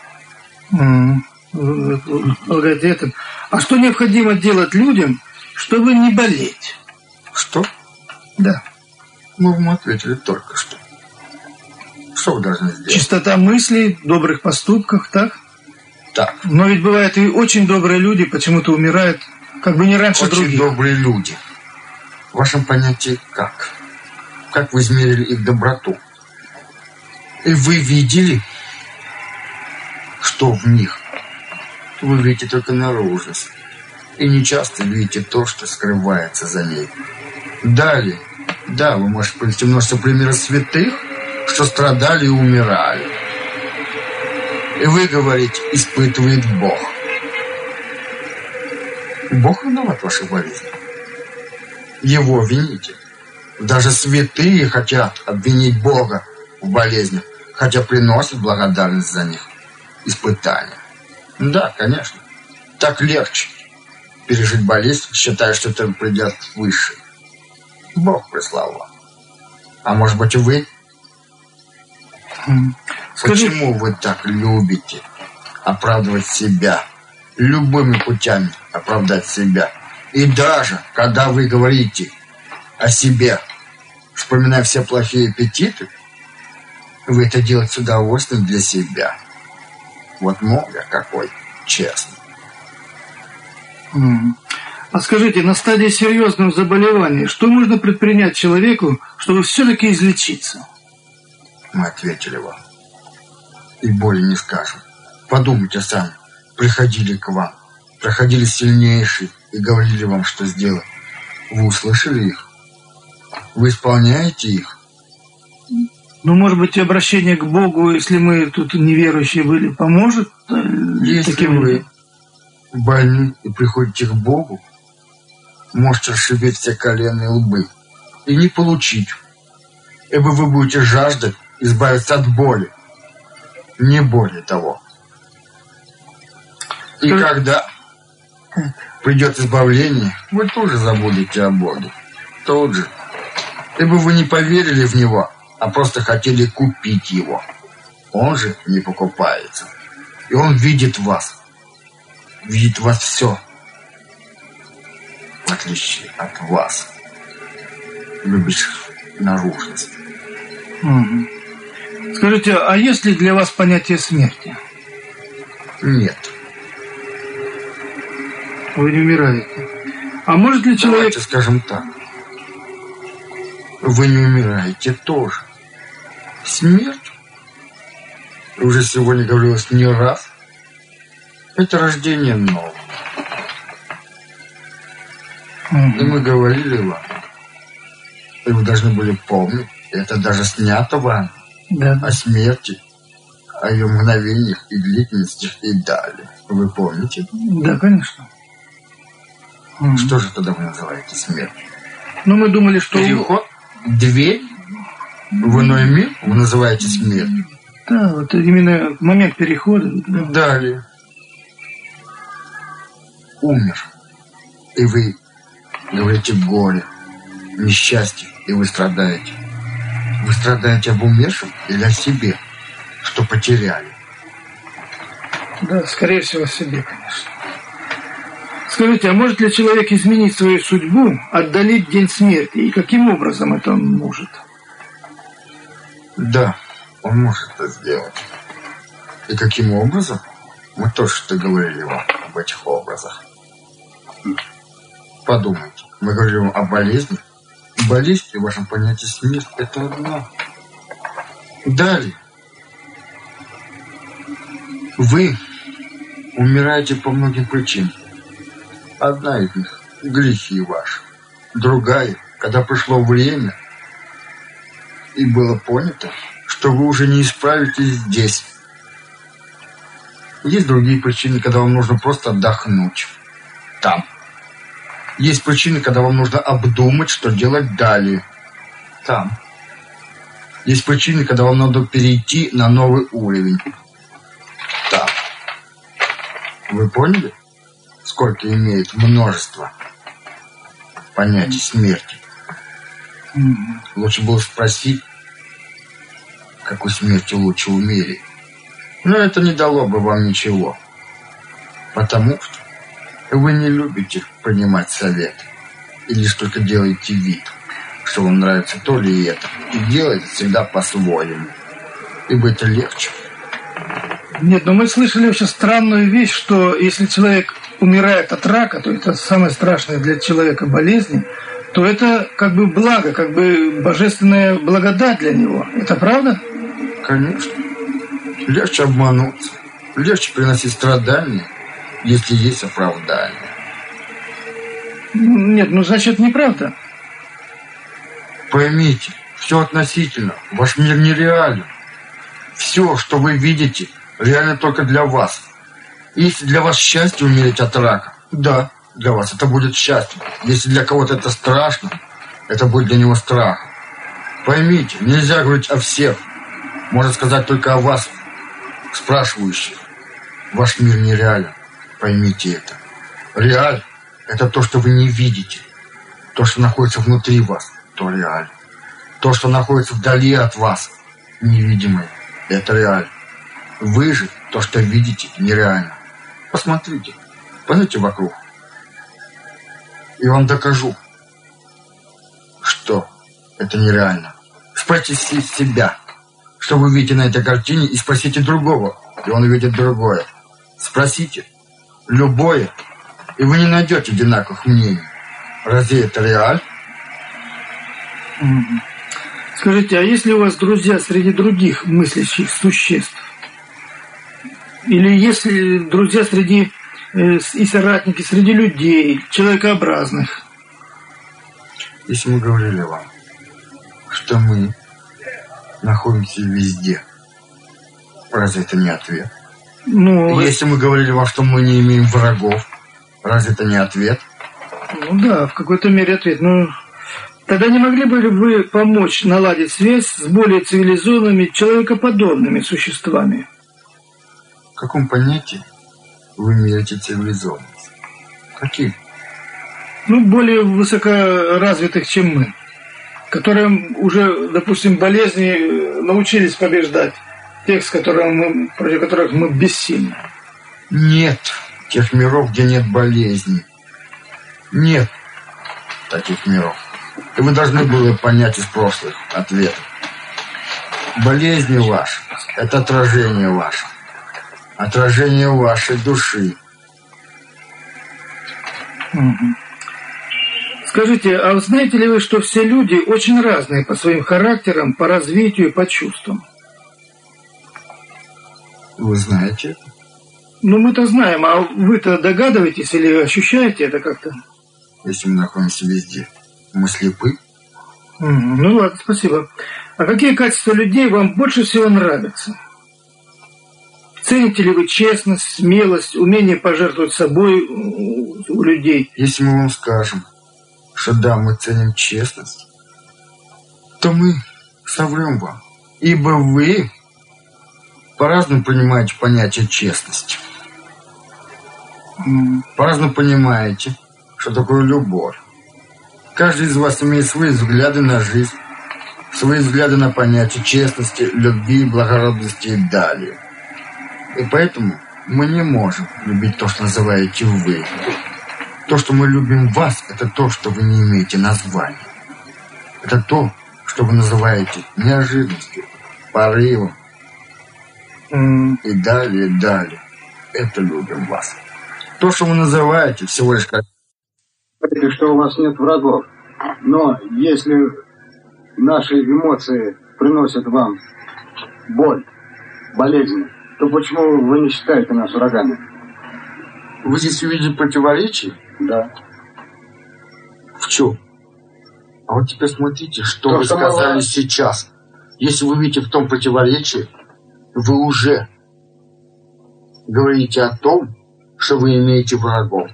Это? А что необходимо делать людям, чтобы не болеть? Что? Да. Мы вам ответили только что. Что вы должны сделать? Чистота мыслей, добрых поступках, так? Так, Но ведь бывают и очень добрые люди почему-то умирают, как бы не раньше очень других. добрые люди. В вашем понятии как? Как вы измерили их доброту? И вы видели, что в них? Вы видите только наружность. И не часто видите то, что скрывается за ней. Далее, да, вы можете привести множество примеров святых, что страдали и умирали. И вы говорите, испытывает Бог. Бог виноват в болезни. Его вините. Даже святые хотят обвинить Бога в болезнях, хотя приносят благодарность за них. Испытания. Да, конечно. Так легче пережить болезнь, считая, что это придет выше. Бог прислал вам. А может быть и вы? Скажи, Почему вы так любите оправдывать себя? Любыми путями оправдать себя. И даже, когда вы говорите о себе, вспоминая все плохие аппетиты, вы это делаете с удовольствием для себя. Вот мол я какой честный. м. А скажите, на стадии серьезного заболевания, что можно предпринять человеку, чтобы все-таки излечиться? Мы ответили вам. И более не скажем. Подумайте сами. Приходили к вам. Проходили сильнейшие и говорили вам, что сделать. Вы услышали их? Вы исполняете их? Ну, может быть, обращение к Богу, если мы тут неверующие были, поможет? э, Если таким вы больны и приходите к Богу, можете расшибить все колено и лбы и не получить. Ибо вы будете жаждать избавиться от боли. Не более того. И Скажи- когда придет избавление, вы тоже забудете о Боге. Тут же. Ибо вы не поверили в Него, а просто хотели купить Его. Он же не покупается. И Он видит вас. Видит вас все. В отличие от вас. Любящих наружность. Мгм. Скажите, а есть ли для вас понятие смерти? Нет. Вы не умираете. А может ли человек... Давайте скажем так. Вы не умираете тоже. Смерть, уже сегодня говорилось не раз, это рождение нового. И мы говорили вам, и вы должны были помнить, это даже снято вам Да. о смерти, о ее мгновениях и длительности и далее. Вы помните? Да, конечно. Что же тогда вы называете смерть? Ну, мы думали, что... Переход? Дверь? В иной мир вы называете смерть? Да, вот именно момент перехода. да. Далее. Умер. И вы говорите горе, несчастье, и вы страдаете. Вы страдаете об умершем или о себе, что потеряли? Да, скорее всего, себе, конечно. Скажите, а может ли человек изменить свою судьбу, отдалить день смерти? И каким образом это он может? Да, он может это сделать. И каким образом? Мы тоже что говорили вам об этих образах. Подумайте. Мы говорим о болезни. Болезнь и вашем понятии смерть – это одно. Далее. Вы умираете по многим причинам. Одна из них – грехи ваши. Другая – когда пришло время и было понято, что вы уже не исправитесь здесь. Есть другие причины, когда вам нужно просто отдохнуть. Там. Есть причины, когда вам нужно обдумать, что делать далее. Там. Есть причины, когда вам надо перейти на новый уровень. Там. Вы поняли? Сколько имеет множество понятий смерти. Лучше было спросить, какой смерти лучше умереть. Но это не дало бы вам ничего. Потому что вы не любите принимать совет. И лишь только делаете вид, что вам нравится то или это. И делаете всегда по-своему. Ибо это легче. Нет, но мы слышали вообще странную вещь, что если человек умирает от рака, то это самое страшное для человека болезнь, то это как бы благо, как бы божественная благодать для него. Это правда? Конечно. Легче обмануться, легче приносить страдания, если есть оправдание. Нет, ну значит неправда. Поймите, все относительно. Ваш мир нереален. Все, что вы видите, реально только для вас. Если для вас счастье умереть от рака, да, для вас это будет счастье. Если для кого-то это страшно, это будет для него страх. Поймите, нельзя говорить о всех. Можно сказать только о вас, спрашивающих. Ваш мир нереален. Поймите это. Реаль – это то, что вы не видите. То, что находится внутри вас, то реаль. То, что находится вдали от вас, невидимое, это реаль. Вы же то, что видите, нереально. Посмотрите, посмотрите вокруг. И вам докажу, что это нереально. Спросите себя, что вы видите на этой картине, и спросите другого, и он увидит другое. Спросите любое, и вы не найдете одинаковых мнений. Разве это реаль? Скажите, а если у вас друзья среди других мыслящих существ? Или если друзья среди э, и соратники среди людей, человекообразных? Если мы говорили вам, что мы находимся везде, разве это не ответ? Ну, Если мы говорили вам, что мы не имеем врагов, разве это не ответ? ну да, в какой-то мере ответ. Ну, тогда не могли бы вы помочь наладить связь с более цивилизованными, человекоподобными существами? В каком понятии вы меряете цивилизованность? Каким? Ну, более высокоразвитых, чем мы. Которые уже, допустим, болезни научились побеждать. Тех, с которыми мы, против которых мы бессильны. Нет тех миров, где нет болезней. Нет таких миров. И вы должны были понять из прошлых ответов. Болезни ваши – это отражение ваше. Отражение вашей души. Скажите, а вы знаете ли вы, что все люди очень разные по своим характерам, по развитию, по чувствам? Вы знаете это? Ну, мы-то знаем, а вы-то догадываетесь или ощущаете это как-то? Если мы находимся везде. Мы слепы. Ну ладно, спасибо. А какие качества людей вам больше всего нравятся? Цените ли вы честность, смелость, умение пожертвовать собой у людей? Если мы вам скажем, что да, мы ценим честность, то мы соврем вам. Ибо вы по-разному понимаете понятие честности. По-разному понимаете, что такое любовь. Каждый из вас имеет свои взгляды на жизнь, свои взгляды на понятие честности, любви, благородности и далее. И поэтому Мы не можем любить то, что называете вы. То, что мы любим вас, это то, что вы не имеете названия. Это то, что вы называете неожиданностью, порывом. И далее, далее. Это любим вас. То, что вы называете всего лишь как... Что у вас нет врагов. Но если наши эмоции приносят вам боль, болезнь, то почему вы не считаете нас врагами? Вы здесь увидели противоречие? Да. В чем? А вот теперь смотрите, что То, вы что сказали мы- сейчас. Если вы видите в том противоречии, вы уже говорите о том, что вы имеете врагов.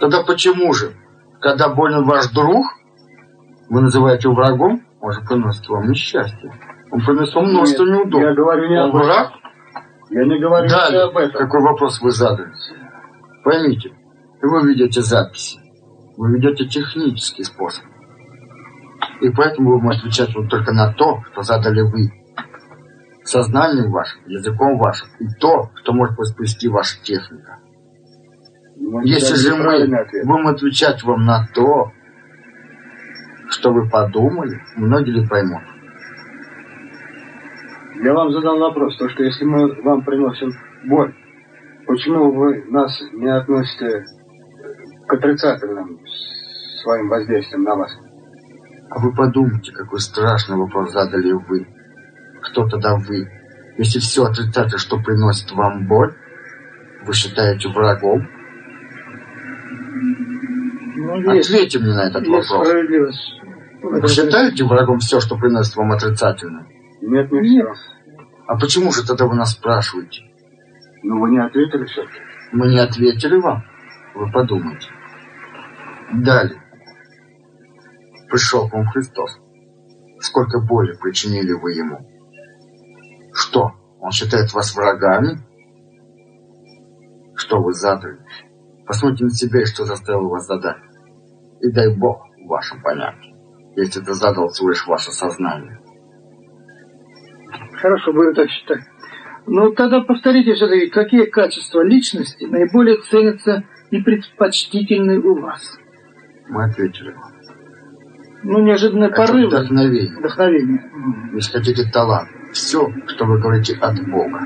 Тогда почему же, когда болен ваш друг, вы называете его врагом, он же приносит вам несчастье. Он приносит вам множество Нет, неудобств. Я говорю не Он об этом. враг? Я не говорю Далее, об этом. какой вопрос вы задали? Поймите, вы ведете записи, вы ведете технический способ. И поэтому вы можете отвечать вот только на то, что задали вы. Сознанием вашим, языком вашим. И то, что может воспроизвести ваша техника. Ну, Если же мы ответ. будем отвечать вам на то, что вы подумали, многие ли поймут. Я вам задал вопрос, то что если мы вам приносим боль, почему вы нас не относите к отрицательным своим воздействием на вас? А вы подумайте, какой страшный вопрос задали вы. Кто тогда вы? Если все отрицательное, что приносит вам боль, вы считаете врагом? Ну, есть, Ответьте мне на этот есть вопрос. справедливость. Вы считаете врагом все, что приносит вам отрицательное? Нет, не Нет. все. А почему же тогда вы нас спрашиваете? Ну, вы не ответили все. Мы не ответили вам? Вы подумайте. Далее. Пришел к вам Христос. Сколько боли причинили вы ему? Что, он считает вас врагами? Что вы задали? Посмотрите на себя что заставило вас задать. И дай Бог в вашем понятии, если это задал всего лишь ваше сознание. Хорошо, будем так считать. Ну, тогда повторите все-таки, какие качества личности наиболее ценятся и предпочтительны у вас? Мы ответили вам. Ну, неожиданные Это порывы, вдохновение. вдохновение. Если хотите талант. Все, что вы говорите от Бога.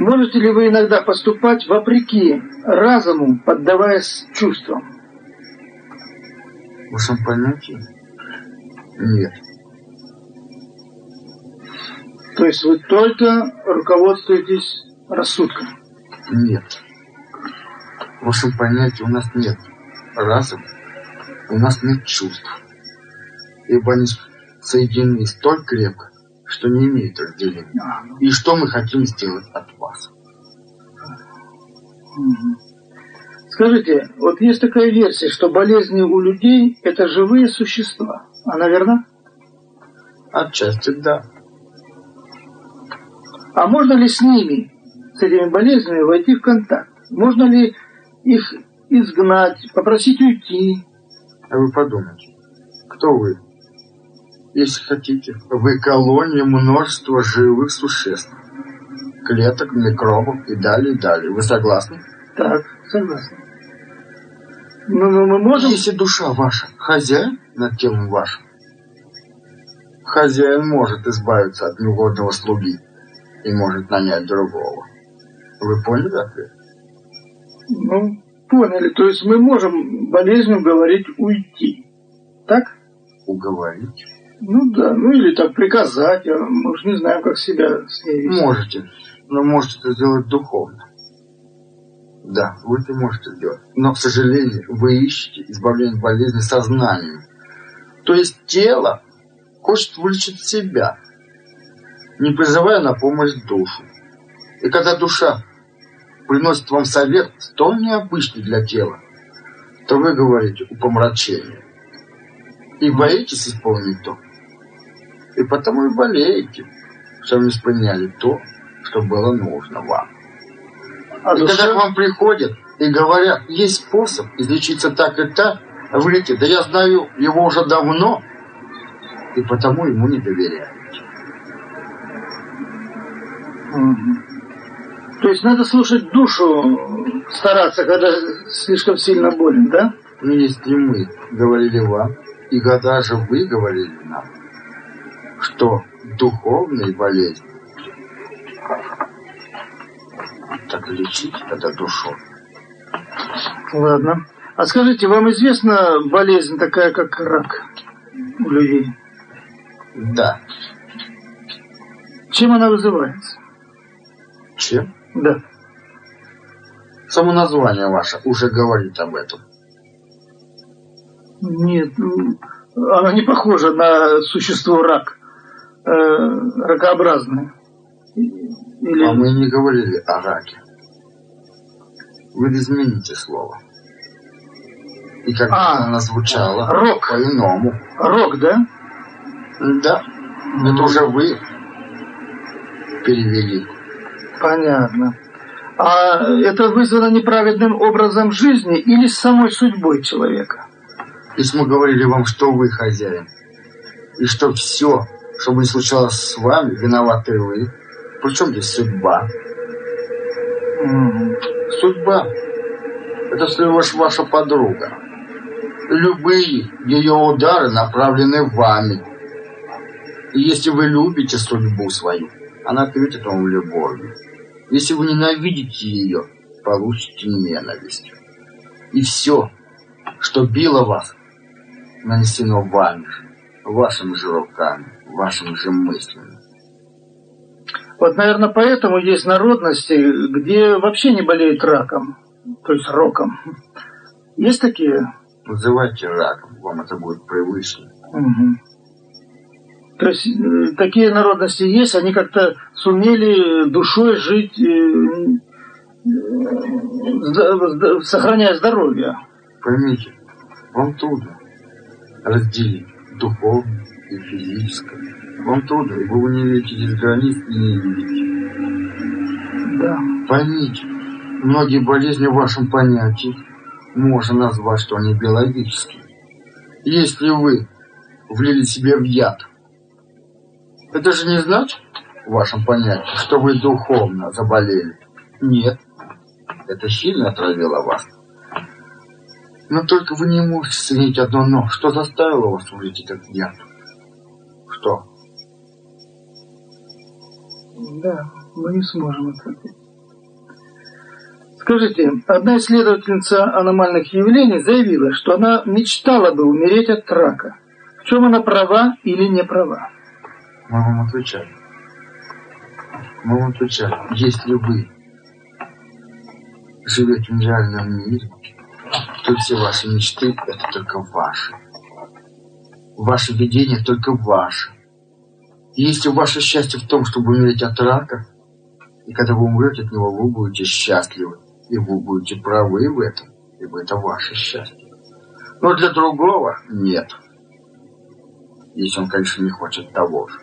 Можете ли вы иногда поступать вопреки разуму, поддаваясь чувствам? В вашем понятии? Нет. То есть вы только руководствуетесь рассудком? Нет. В вашем понятии у нас нет разума, у нас нет чувств. Ибо они соединены столь крепко, что не имеют разделения. Ну, И что мы хотим сделать от вас? Скажите, вот есть такая версия, что болезни у людей – это живые существа. Она верна? Отчасти да. А можно ли с ними, с этими болезнями, войти в контакт? Можно ли их изгнать, попросить уйти? А вы подумайте, кто вы? Если хотите, вы колония множества живых существ. Клеток, микробов и далее, и далее. Вы согласны? Так, согласен. Ну, ну, мы можем... Если душа ваша хозяин над телом вашим, хозяин может избавиться от неугодного слуги и может нанять другого. Вы поняли ответ? Ну, поняли. То есть мы можем болезнью говорить уйти. Так? Уговорить? Ну да, ну или так приказать. а Мы уж не знаем, как себя с ней вести. Можете, но можете это сделать духовно. Да, вы это можете сделать. Но, к сожалению, вы ищете избавление от болезни сознанием. То есть тело хочет вылечить себя, не призывая на помощь душу. И когда душа приносит вам совет, столь необычный для тела, то вы говорите упомрачение. И боитесь исполнить то. И потому и болеете, что вы не исполняли то, что было нужно вам. А И когда к вам приходят и говорят, есть способ излечиться так и так, вы говорите, да я знаю его уже давно, и потому ему не доверяете. То есть надо слушать душу, стараться, когда слишком сильно болен, да? Ну, если мы говорили вам, и когда же вы говорили нам, что духовные болезни, так лечить это душу. Ладно. А скажите, вам известна болезнь такая, как рак у людей? Да. Чем она вызывается? Чем? Да. Само название ваше уже говорит об этом. Нет, ну, она не похожа на существо рак. Э, ракообразное. Или... А мы не говорили о раке. Вы измените слово. И как а, она звучала рок. по-иному. Рок, да? Да. Mm. Это уже вы перевели. Понятно. А это вызвано неправедным образом жизни или самой судьбой человека? Если мы говорили вам, что вы хозяин, и что все, что бы ни случалось с вами, виноваты вы, причем здесь судьба? Mm. Судьба. Это всего лишь ваша подруга. Любые ее удары направлены вами. И если вы любите судьбу свою, она ответит вам любовью. Если вы ненавидите ее, получите ненависть. И все, что било вас, нанесено вами вашими же руками, вашими же мыслями. Вот, наверное, поэтому есть народности, где вообще не болеют раком, то есть роком. Есть такие? Называйте раком, вам это будет привычно. Угу. То есть э, такие народности есть, они как-то сумели душой жить, э, э, сохраняя здоровье. Поймите, вам трудно разделить духовное и физическое. Вам трудно, вы не видите здесь границ и не видите. Да. Поймите, многие болезни в вашем понятии можно назвать, что они биологические. Если вы влили себе в яд это же не значит, в вашем понятии, что вы духовно заболели. Нет. Это сильно отравило вас. Но только вы не можете соединить одно «но». Что заставило вас влить этот яд? Что? Да, мы не сможем это Скажите, одна исследовательница аномальных явлений заявила, что она мечтала бы умереть от рака. В чем она права или не права? Мы вам отвечали. Мы вам отвечали. Если вы живете в нереальном мире, то все ваши мечты – это только ваши. Ваше видение только ваше. И если ваше счастье в том, чтобы умереть от рака, и когда вы умрете от него, вы будете счастливы, и вы будете правы в этом, ибо это ваше счастье. Но для другого нет. Если он, конечно, не хочет того же.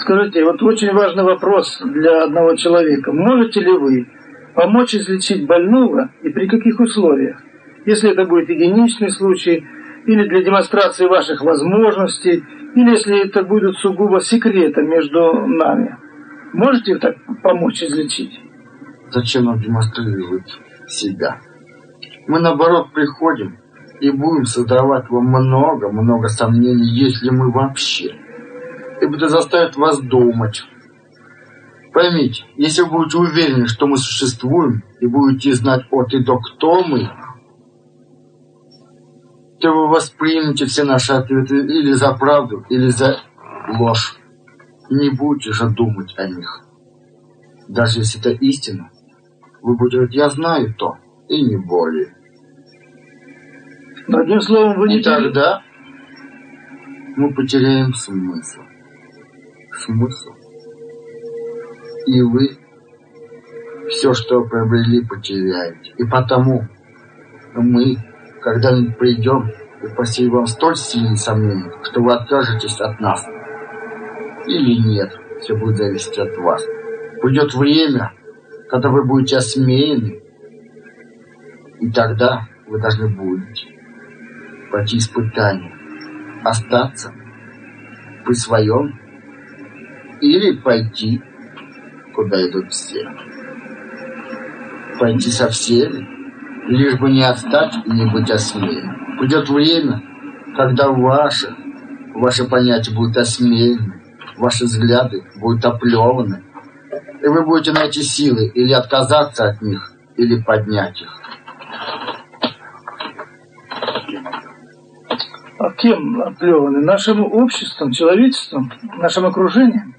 Скажите, вот очень важный вопрос для одного человека. Можете ли вы помочь излечить больного и при каких условиях? Если это будет единичный случай, или для демонстрации ваших возможностей, или если это будет сугубо секретом между нами. Можете так помочь излечить? Зачем нам демонстрировать себя? Мы, наоборот, приходим и будем создавать вам много-много сомнений, если мы вообще ибо это заставит вас думать. Поймите, если вы будете уверены, что мы существуем, и будете знать от и до, кто мы, то вы воспримете все наши ответы или за правду, или за ложь. Не будете же думать о них. Даже если это истина, вы будете говорить, я знаю то, и не более. Одним словом, вы не... И тогда мы потеряем смысл смысл. И вы все, что приобрели, потеряете. И потому мы когда-нибудь придем и посеем вам столь сильные сомнения, что вы откажетесь от нас. Или нет, все будет зависеть от вас. Придет время, когда вы будете осмеяны, и тогда вы должны будете пройти испытание, остаться при своем Или пойти, куда идут все. Пойти со всеми, лишь бы не отстать и не быть осмеянным. Придет время, когда ваши, ваши понятия будут осмеяны, ваши взгляды будут оплеваны, и вы будете найти силы или отказаться от них, или поднять их. А кем оплеваны? Нашим обществом, человечеством, нашим окружением?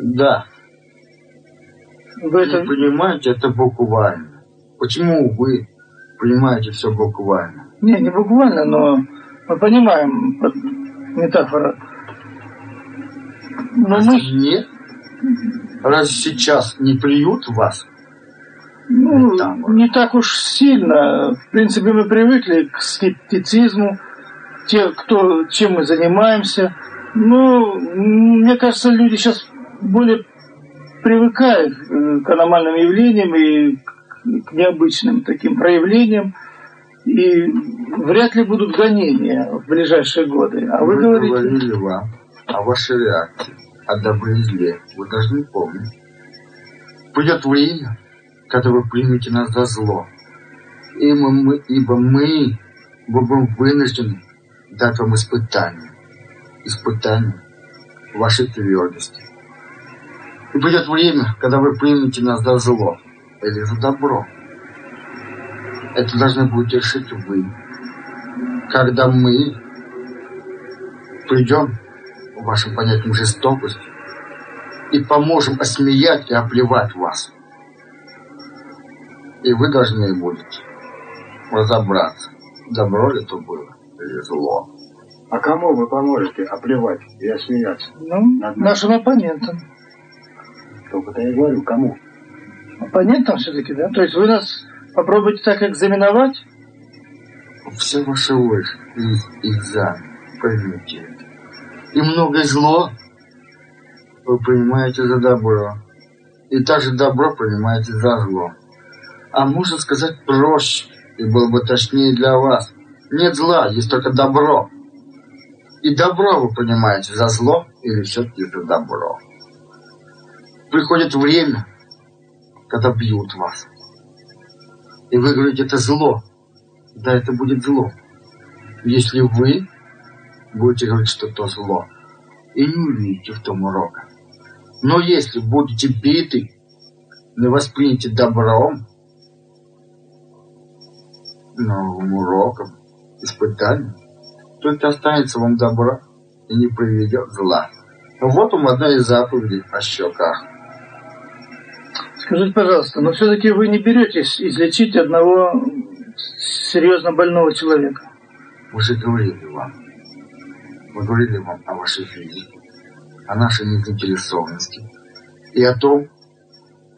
Да. Вы это... Вы понимаете, это буквально. Почему вы понимаете все буквально? Не, не буквально, но мы понимаем метафора. Но мы... Нет. Разве сейчас не плюют вас? Ну, Метафора. не так уж сильно. В принципе, мы привыкли к скептицизму, те, кто, чем мы занимаемся. Ну, мне кажется, люди сейчас более привыкают э, к аномальным явлениям и к необычным таким проявлениям. И вряд ли будут гонения в ближайшие годы. А вы, Мы говорите... говорили вам о вашей реакции, о добре и зле. Вы должны помнить. Придет время, когда вы примете нас за зло. Ибо мы, ибо мы будем вынуждены дать вам испытание. Испытание вашей твердости. И придет время, когда вы примете нас за зло или за добро. Это должны будете решить вы. Когда мы придем в вашем понятием жестокости и поможем осмеять и оплевать вас. И вы должны будете разобраться, добро ли то было или зло. А кому вы поможете оплевать и осмеяться? Ну, Над- нашим оппонентам. Только-то я и говорю, кому? Оппонентам все-таки, да? То есть вы нас попробуете так экзаменовать? Все ваши выше экзамен, поймите это. И многое зло вы принимаете за добро. И также добро принимаете за зло. А можно сказать проще, и было бы точнее для вас. Нет зла, есть только добро. И добро вы понимаете за зло или все-таки за добро. Приходит время, когда бьют вас. И вы говорите, это зло. Да, это будет зло. Если вы будете говорить, что то зло, и не увидите в том урока. Но если будете биты, не восприняте добром, новым уроком, испытанием, то это останется вам добро и не приведет зла. Вот вам одна из заповедей о щеках. Скажите, пожалуйста, но все-таки вы не беретесь излечить одного серьезно больного человека? Мы же говорили вам. Мы говорили вам о вашей физике, о нашей незаинтересованности и о том,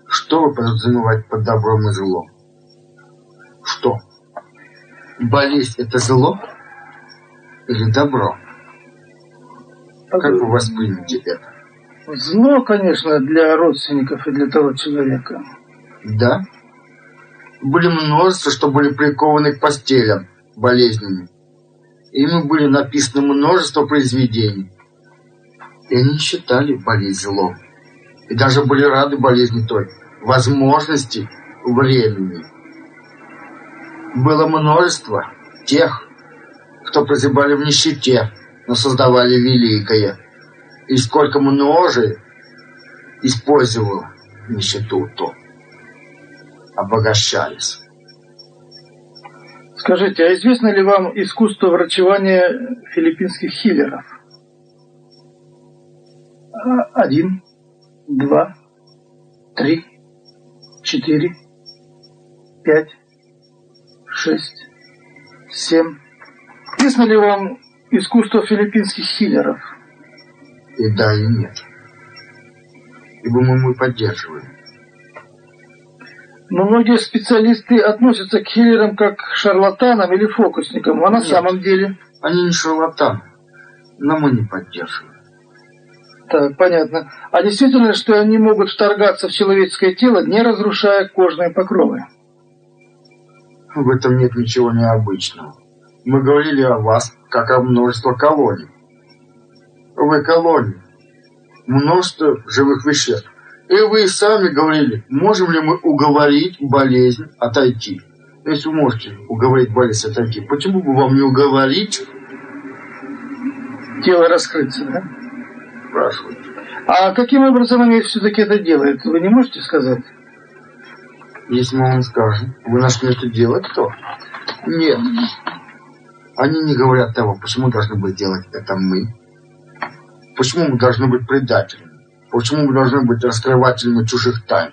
что вы подразумеваете под добром и злом. Что? Болезнь – это зло или добро? Как вы воспримете это? Зло, конечно, для родственников и для того человека. Да? Были множество, что были прикованы к постелям болезнями. Ими были написаны множество произведений. И они считали болезнь злом. И даже были рады болезни той, возможности времени. Было множество тех, кто прозябали в нищете, но создавали великое. И сколько множе использовало нищету то обогащались. Скажите, а известно ли вам искусство врачевания филиппинских хиллеров? Один, два, три, четыре, пять, шесть, семь. Известно ли вам искусство филиппинских хиллеров? И да, и нет. Ибо мы, мы поддерживаем. Но многие специалисты относятся к хиллерам как к шарлатанам или фокусникам, а на Нет. самом деле... Они не шарлатаны, но мы не поддерживаем. Так, понятно. А действительно, что они могут вторгаться в человеческое тело, не разрушая кожные покровы? В этом нет ничего необычного. Мы говорили о вас, как о множестве колоний. Вы колония, множество живых веществ. И вы сами говорили, можем ли мы уговорить болезнь отойти. Если вы можете уговорить болезнь отойти, почему бы вам не уговорить тело раскрыться, да? Спрашивайте. А каким образом они все-таки это делают? Вы не можете сказать? Если мы вам скажем, вы начнете делать то? Нет. Они не говорят того, почему должны быть делать это мы. Почему мы должны быть предателями? Почему мы должны быть раскрывателями чужих тайн?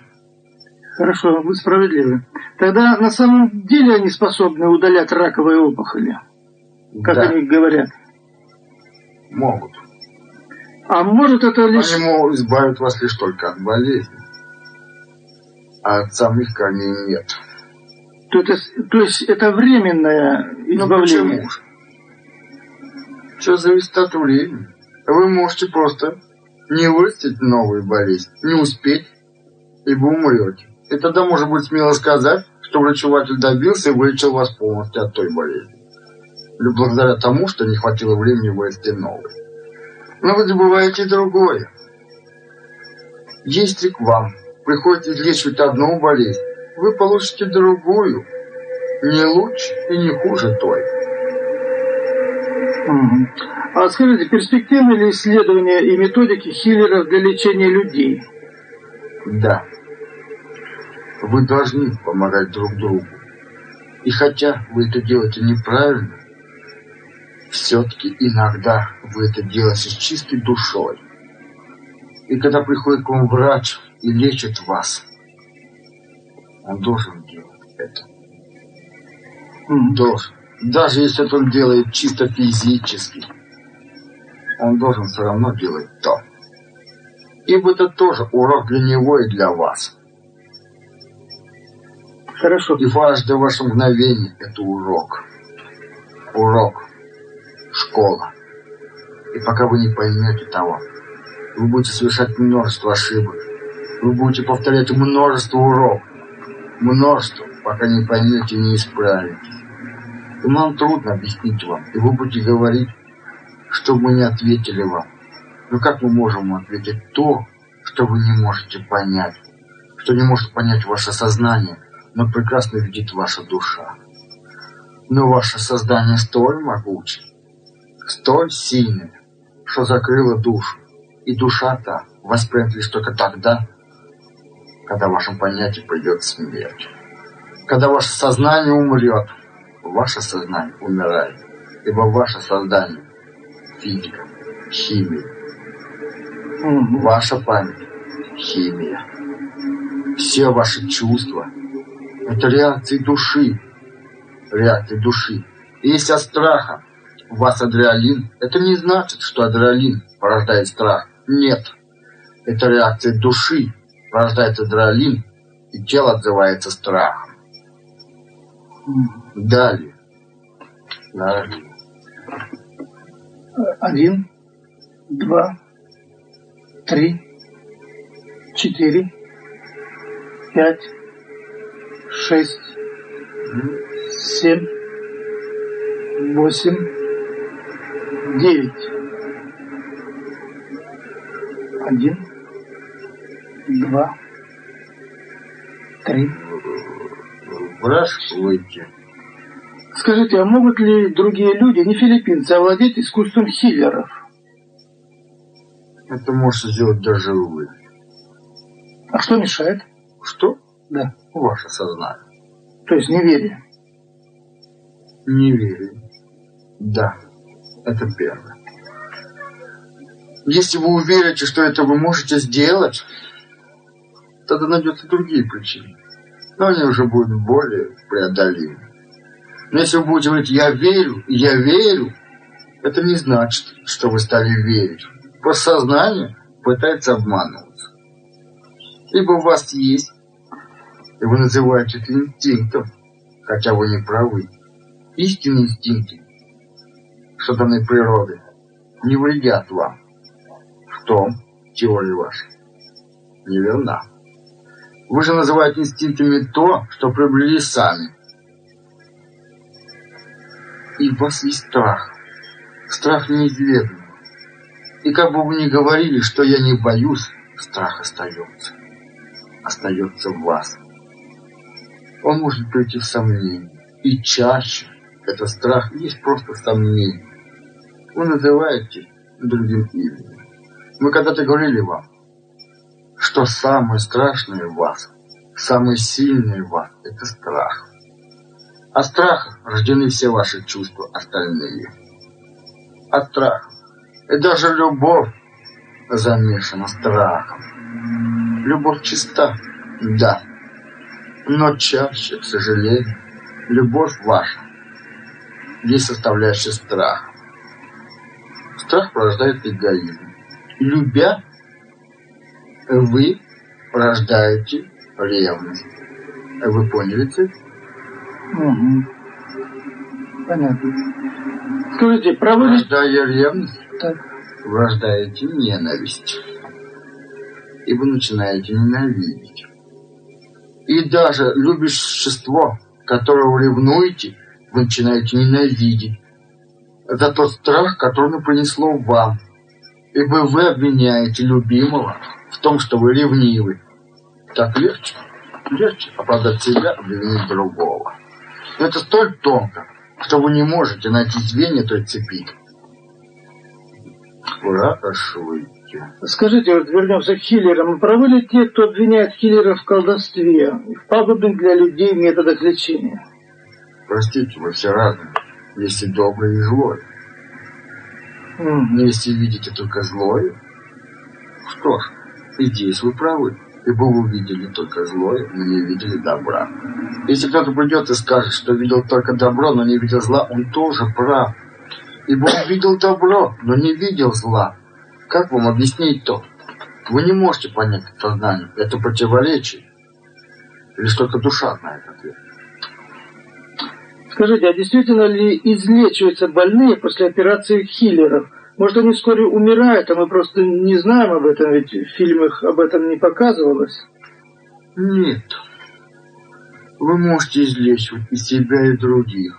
Хорошо, вы справедливы. Тогда на самом деле они способны удалять раковые опухоли, как да. они говорят. Могут. А может это лишь... Они могут избавить вас лишь только от болезни. А от самих корней нет. То, это, то есть это временное избавление? Ну почему же? Все зависит от времени. Вы можете просто не вырастить новую болезнь, не успеть, и вы умрете. И тогда можно будет смело сказать, что врачеватель добился и вылечил вас полностью от той болезни. Или благодаря тому, что не хватило времени вырасти новый. Но вы забываете и другое. Если к вам приходит излечивать одну болезнь, вы получите другую, не лучше и не хуже той. А скажите, перспективны ли исследования и методики хиллеров для лечения людей? Да. Вы должны помогать друг другу. И хотя вы это делаете неправильно, все-таки иногда вы это делаете с чистой душой. И когда приходит к вам врач и лечит вас, он должен делать это. Должен. Даже если это он делает чисто физически, он должен все равно делать то. Ибо это тоже урок для него и для вас. Хорошо. И каждое ваше мгновение – это урок. Урок школа. И пока вы не поймете того, вы будете совершать множество ошибок. Вы будете повторять множество уроков. Множество, пока не поймете и не исправитесь. И нам трудно объяснить вам. И вы будете говорить, что мы не ответили вам. Но как мы можем ответить то, что вы не можете понять? Что не может понять ваше сознание, но прекрасно видит ваша душа. Но ваше создание столь могучее, столь сильное, что закрыло душу, и душа-то воспринят лишь только тогда, когда в вашем понятии придет смерть. Когда ваше сознание умрет, ваше сознание умирает, ибо ваше создание – физика, химия. Ваша память – химия. Все ваши чувства – это реакции души, реакции души. И если от страха у вас адреналин, это не значит, что адреналин порождает страх. Нет. Это реакция души порождает адреналин, и тело отзывается страхом. Далее. Далее. Один, два, три, четыре, пять, шесть, семь, восемь, девять. Один, два, три. Спрашивайте. Скажите, а могут ли другие люди, не филиппинцы, овладеть искусством хиллеров? Это можете сделать даже вы. А что мешает? Что? Да. Ваше сознание. То есть неверие? Неверие. Да. Это первое. Если вы уверите, что это вы можете сделать, тогда найдутся другие причины. Но они уже будут более преодолимы. Но если вы будете говорить «я верю», «я верю», это не значит, что вы стали верить. Подсознание пытается обманываться. Либо у вас есть, и вы называете это инстинктом, хотя вы не правы. Истинные инстинкты созданной природы, не вредят вам. В том теория ваша неверна. Вы же называете инстинктами то, что приобрели сами. И у вас есть страх. Страх неизведанного. И как бы вы ни говорили, что я не боюсь, страх остается. Остается в вас. Он может прийти в сомнение. И чаще этот страх есть просто сомнение. Вы называете другим именем. Мы когда-то говорили вам, что самое страшное в вас, самое сильное в вас – это страх. От страха рождены все ваши чувства остальные. От страха. И даже любовь замешана страхом. Любовь чиста, да. Но чаще, к сожалению, любовь ваша есть составляющая страха. Страх порождает эгоизм. Любя, вы рождаете ревность. Вы поняли цель? Угу. Понятно. Скажите, ли... Рождая ревность, Так. вы рождаете ненависть. И вы начинаете ненавидеть. И даже любящее существо, которого ревнуете, вы начинаете ненавидеть. За тот страх, который оно принесло вам. Ибо вы обвиняете любимого в том, что вы ревнивы. Так легче, легче оправдать себя, обвинить другого. Но это столь тонко, что вы не можете найти звенья той цепи. Спрашивайте. Скажите, вот вернемся к хиллерам. Правы ли те, кто обвиняет хиллеров в колдовстве и в пагубных для людей методах лечения? Простите, вы все разные. Есть и доброе, и злое. Но если видите только злое, что ж, и здесь вы правы. Ибо вы видели только злое, но не видели добра. Если кто-то придет и скажет, что видел только добро, но не видел зла, он тоже прав. Ибо он видел добро, но не видел зла. Как вам объяснить то? Вы не можете понять это сознание. Это противоречие. Или только душа знает ответ. Скажите, а действительно ли излечиваются больные после операции хиллеров? Может, они вскоре умирают, а мы просто не знаем об этом, ведь в фильмах об этом не показывалось? Нет. Вы можете излечивать и себя, и других.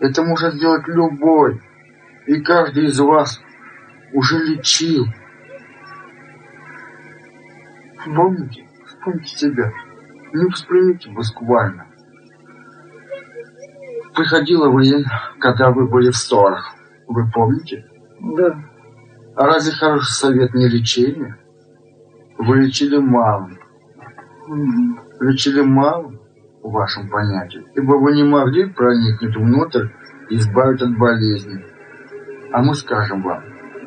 Это может сделать любой. И каждый из вас уже лечил. Вспомните, вспомните себя. Не воспримите буквально. Приходило время, когда вы были в ссорах. Вы помните? Да. А разве хороший совет не лечение? Вы лечили маму. Мгм. лечили мало в вашем понятии, ибо вы не могли проникнуть внутрь и избавить от болезни. А мы скажем вам,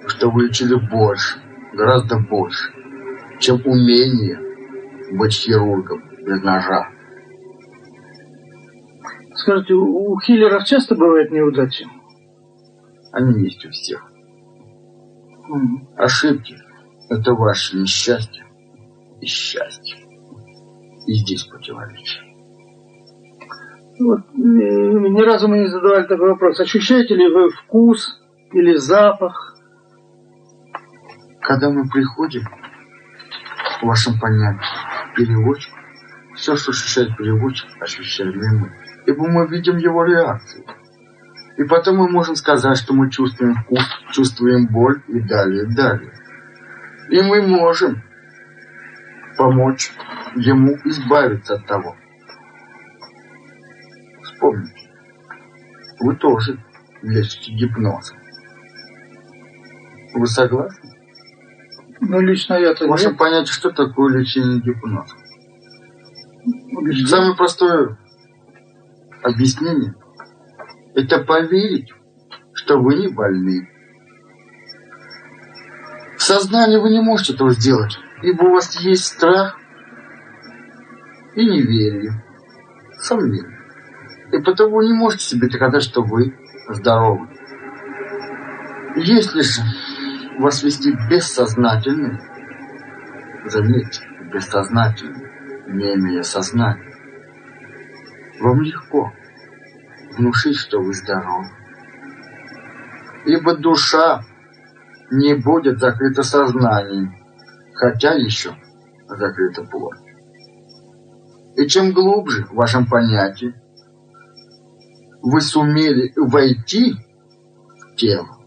что вы лечили больше, гораздо больше, чем умение быть хирургом без ножа. Скажите, у у хиллеров часто бывают неудачи? Они есть у всех. Ошибки – это ваше несчастье и счастье. И здесь противоречие. Вот, ни разу мы не задавали такой вопрос. Ощущаете ли вы вкус или запах? Когда мы приходим в вашем понятии переводчик, все, что ощущает переводчик, ощущаем и мы. Ибо мы видим его реакцию. И потом мы можем сказать, что мы чувствуем вкус, чувствуем боль и далее, и далее. И мы можем помочь ему избавиться от того. Вспомните, вы тоже лечите гипнозом. Вы согласны? Ну, лично я-то Можно нет. понять, что такое лечение гипноза. Убежден. Самое простое объяснение – это поверить, что вы не больны. В сознании вы не можете этого сделать, ибо у вас есть страх и неверие, сомнение. И потому вы не можете себе доказать, что вы здоровы. Если же вас вести бессознательно, заметьте, бессознательно, не имея сознания, вам легко внушить, что вы здоровы. Ибо душа не будет закрыта сознанием, хотя еще закрыта плоть. И чем глубже в вашем понятии вы сумели войти в тело,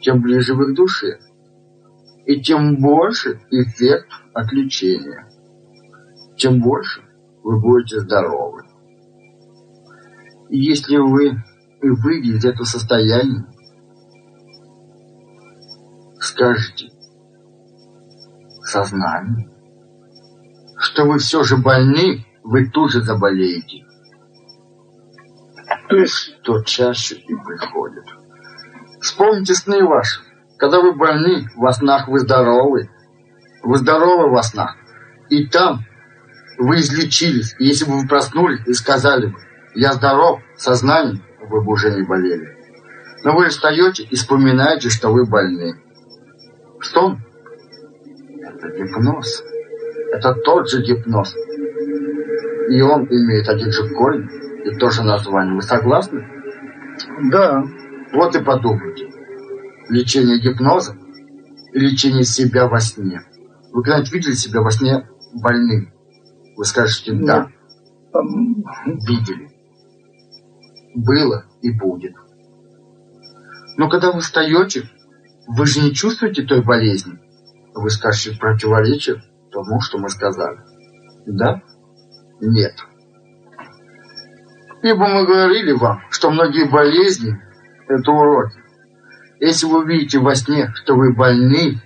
тем ближе вы к душе. И тем больше эффект от лечения. Тем больше вы будете здоровы. Если вы выйдете из этого состояния, скажете сознанию, что вы все же больны, вы тут же заболеете. То есть, то чаще и приходит. Вспомните сны ваши. Когда вы больны, во снах вы здоровы. Вы здоровы во снах. И там вы излечились. И если бы вы проснулись и сказали бы, я здоров, сознание, вы бы уже не болели. Но вы встаете и вспоминаете, что вы больны. Что? Это гипноз. Это тот же гипноз. И он имеет один же корень и тоже название. Вы согласны? Да. Вот и подумайте. Лечение гипноза и лечение себя во сне. Вы когда-нибудь видели себя во сне больным? Вы скажете «да». Видели. Было и будет. Но когда вы встаете, вы же не чувствуете той болезни. Вы скажете противоречие тому, что мы сказали. Да? Нет. Ибо мы говорили вам, что многие болезни – это уроки. Если вы видите во сне, что вы больны,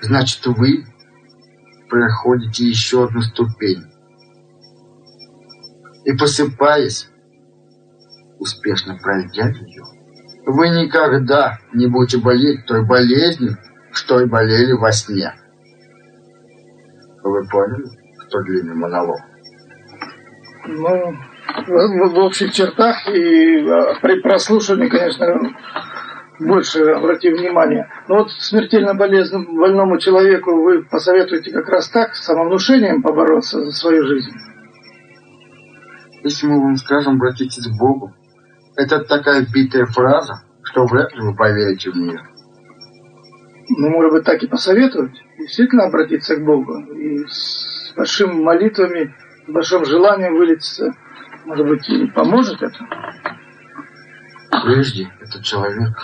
значит вы проходите еще одну ступень. И посыпаясь, успешно пройдя ее, вы никогда не будете болеть той болезнью, что и болели во сне. Вы поняли, что длинный монолог? Ну, в, в общих чертах и а, при прослушивании, конечно, больше обрати внимание. Но вот смертельно болезненному больному человеку вы посоветуете как раз так, самовнушением побороться за свою жизнь? Если мы вам скажем, обратитесь к Богу, это такая битая фраза, что вряд ли вы поверите в нее. Ну, может быть, так и посоветовать. Действительно обратиться к Богу. И с большими молитвами, с большим желанием вылиться, может быть, и поможет это. Прежде этот человек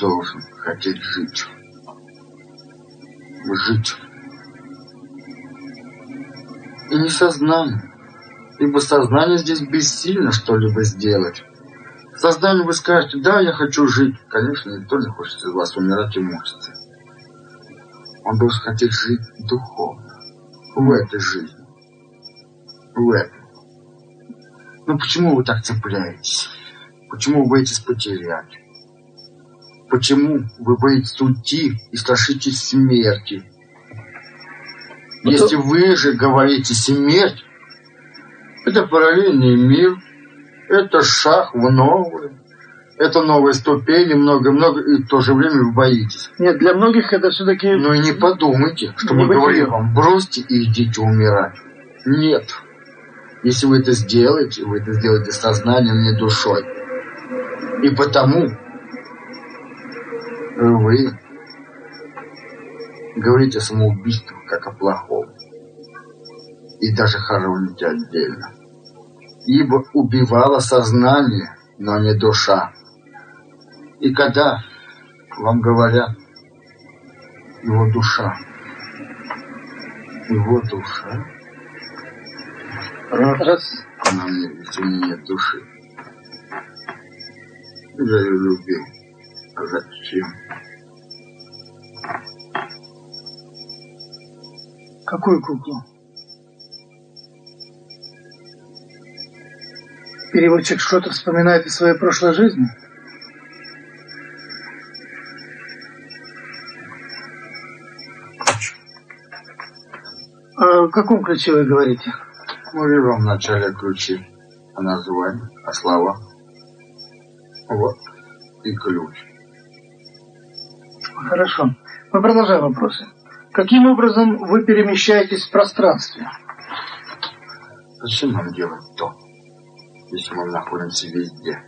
должен хотеть жить. Жить. И не сознание. Ибо сознание здесь бессильно что-либо сделать. Сознанию вы скажете, да, я хочу жить. Конечно, никто не хочет из вас умирать и мучиться. Он должен хотеть жить духовно. В этой жизни. В этой. Но почему вы так цепляетесь? Почему вы боитесь потерять? Почему вы боитесь уйти и страшитесь смерти? Но Если то... вы же говорите смерть, это параллельный мир, это шаг в новое. Это новая ступень, много-много, и в то же время вы боитесь. Нет, для многих это все-таки... Ну и не подумайте, что не мы говорим вам, бросьте и идите умирать. Нет. Если вы это сделаете, вы это сделаете сознанием, не душой. И потому вы говорите о самоубийстве как о плохом. И даже хороните отдельно ибо убивало сознание, но не душа. И когда вам говорят его душа, его душа, раз, она мне, если нет души. Я ее любил. А зачем? Какую куклу? Переводчик что-то вспоминает из своей прошлой жизни? А в каком ключе вы говорите? Мы вам в начале ключи о названии, о словах. Вот и ключ. Хорошо. Мы продолжаем вопросы. Каким образом вы перемещаетесь в пространстве? Зачем нам делать то? Если мы находимся везде.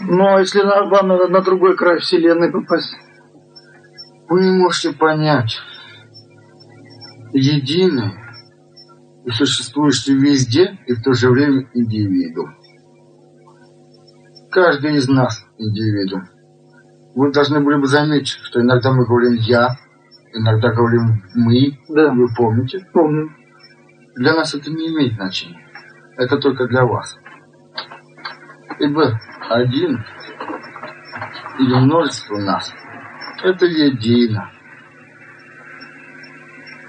А если вам надо на другой край Вселенной попасть? Вы не можете понять. Единый и существующий везде и в то же время индивидуум. Каждый из нас индивидуум. Вы должны были бы заметить, что иногда мы говорим «я», иногда говорим «мы». Да. Вы помните? Помню. Для нас это не имеет значения. Это только для вас. Ибо один или множество нас – это едино.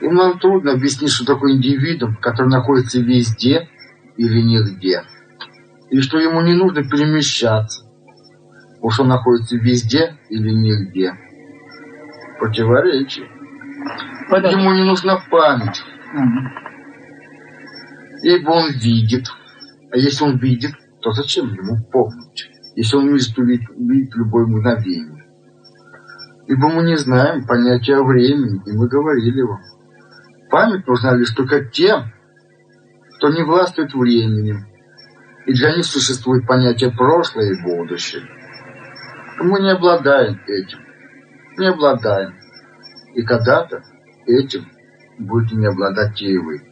И нам трудно объяснить, что такое индивидуум, который находится везде или нигде. И что ему не нужно перемещаться, потому что он находится везде или нигде. Противоречие. Ему не нужна память. Ибо он видит. А если он видит, то зачем ему помнить, если он может увидеть, любое мгновение? Ибо мы не знаем понятия времени, и мы говорили вам. Память нужна лишь только тем, кто не властвует временем, и для них существует понятие прошлое и будущее. Мы не обладаем этим, не обладаем. И когда-то этим будете не обладать и вы.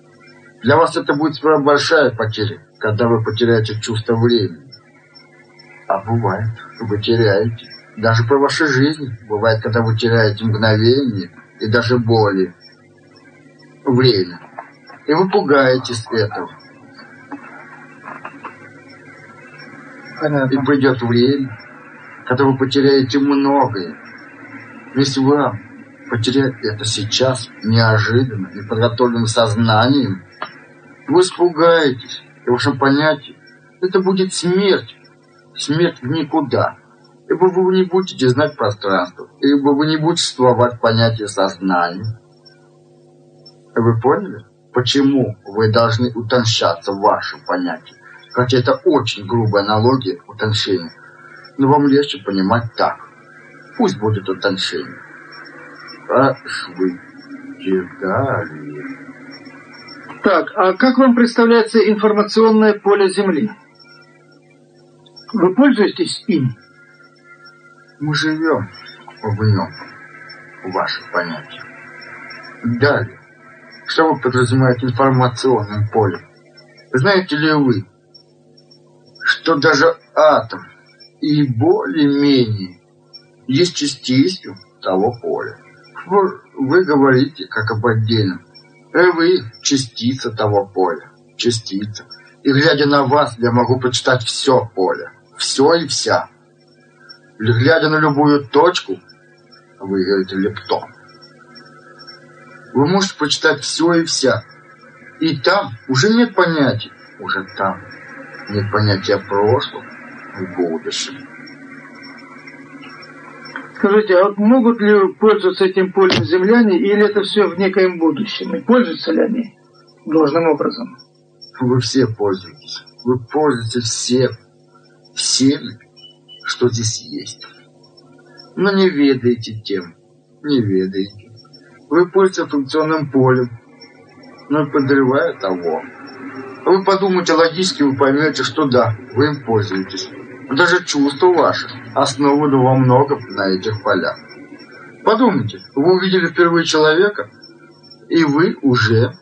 Для вас это будет большая потеря, когда вы потеряете чувство времени. А бывает, вы теряете. Даже по вашей жизни бывает, когда вы теряете мгновение и даже более время. И вы пугаетесь этого. И Понятно. придет время, когда вы потеряете многое. Если вы потеряете это сейчас, неожиданно, неподготовленным сознанием, вы испугаетесь. В вашем понятии это будет смерть. Смерть в никуда. Ибо вы не будете знать пространство. Ибо вы не будете существовать в понятии сознания. Вы поняли? Почему вы должны утончаться в вашем понятии? Хотя это очень грубая аналогия утончения. Но вам легче понимать так. Пусть будет утончение. Пошли далее. Так, а как вам представляется информационное поле Земли? Вы пользуетесь им? Мы живем в нем, в вашем понятии. Далее. Что вы подразумеваете информационным полем? Знаете ли вы, что даже атом и более-менее есть частицей того поля? Вы говорите как об отдельном. Вы частица того поля. Частица. И глядя на вас, я могу прочитать все поле. Все и вся. Глядя на любую точку, вы говорите лептон. Вы можете прочитать все и вся. И там уже нет понятий. Уже там нет понятия прошлого и будущего. Скажите, а могут ли пользоваться этим полем земляне, или это все в некоем будущем? И пользуются ли они должным образом? Вы все пользуетесь. Вы пользуетесь всем. Всем, что здесь есть. Но не ведаете тем. Не ведаете. Вы пользуетесь функционным полем. Но подрывая того. Вы подумайте логически, вы поймете, что да, вы им пользуетесь. Даже чувства ваши основаны во многом на этих полях. Подумайте, вы увидели впервые человека, и вы уже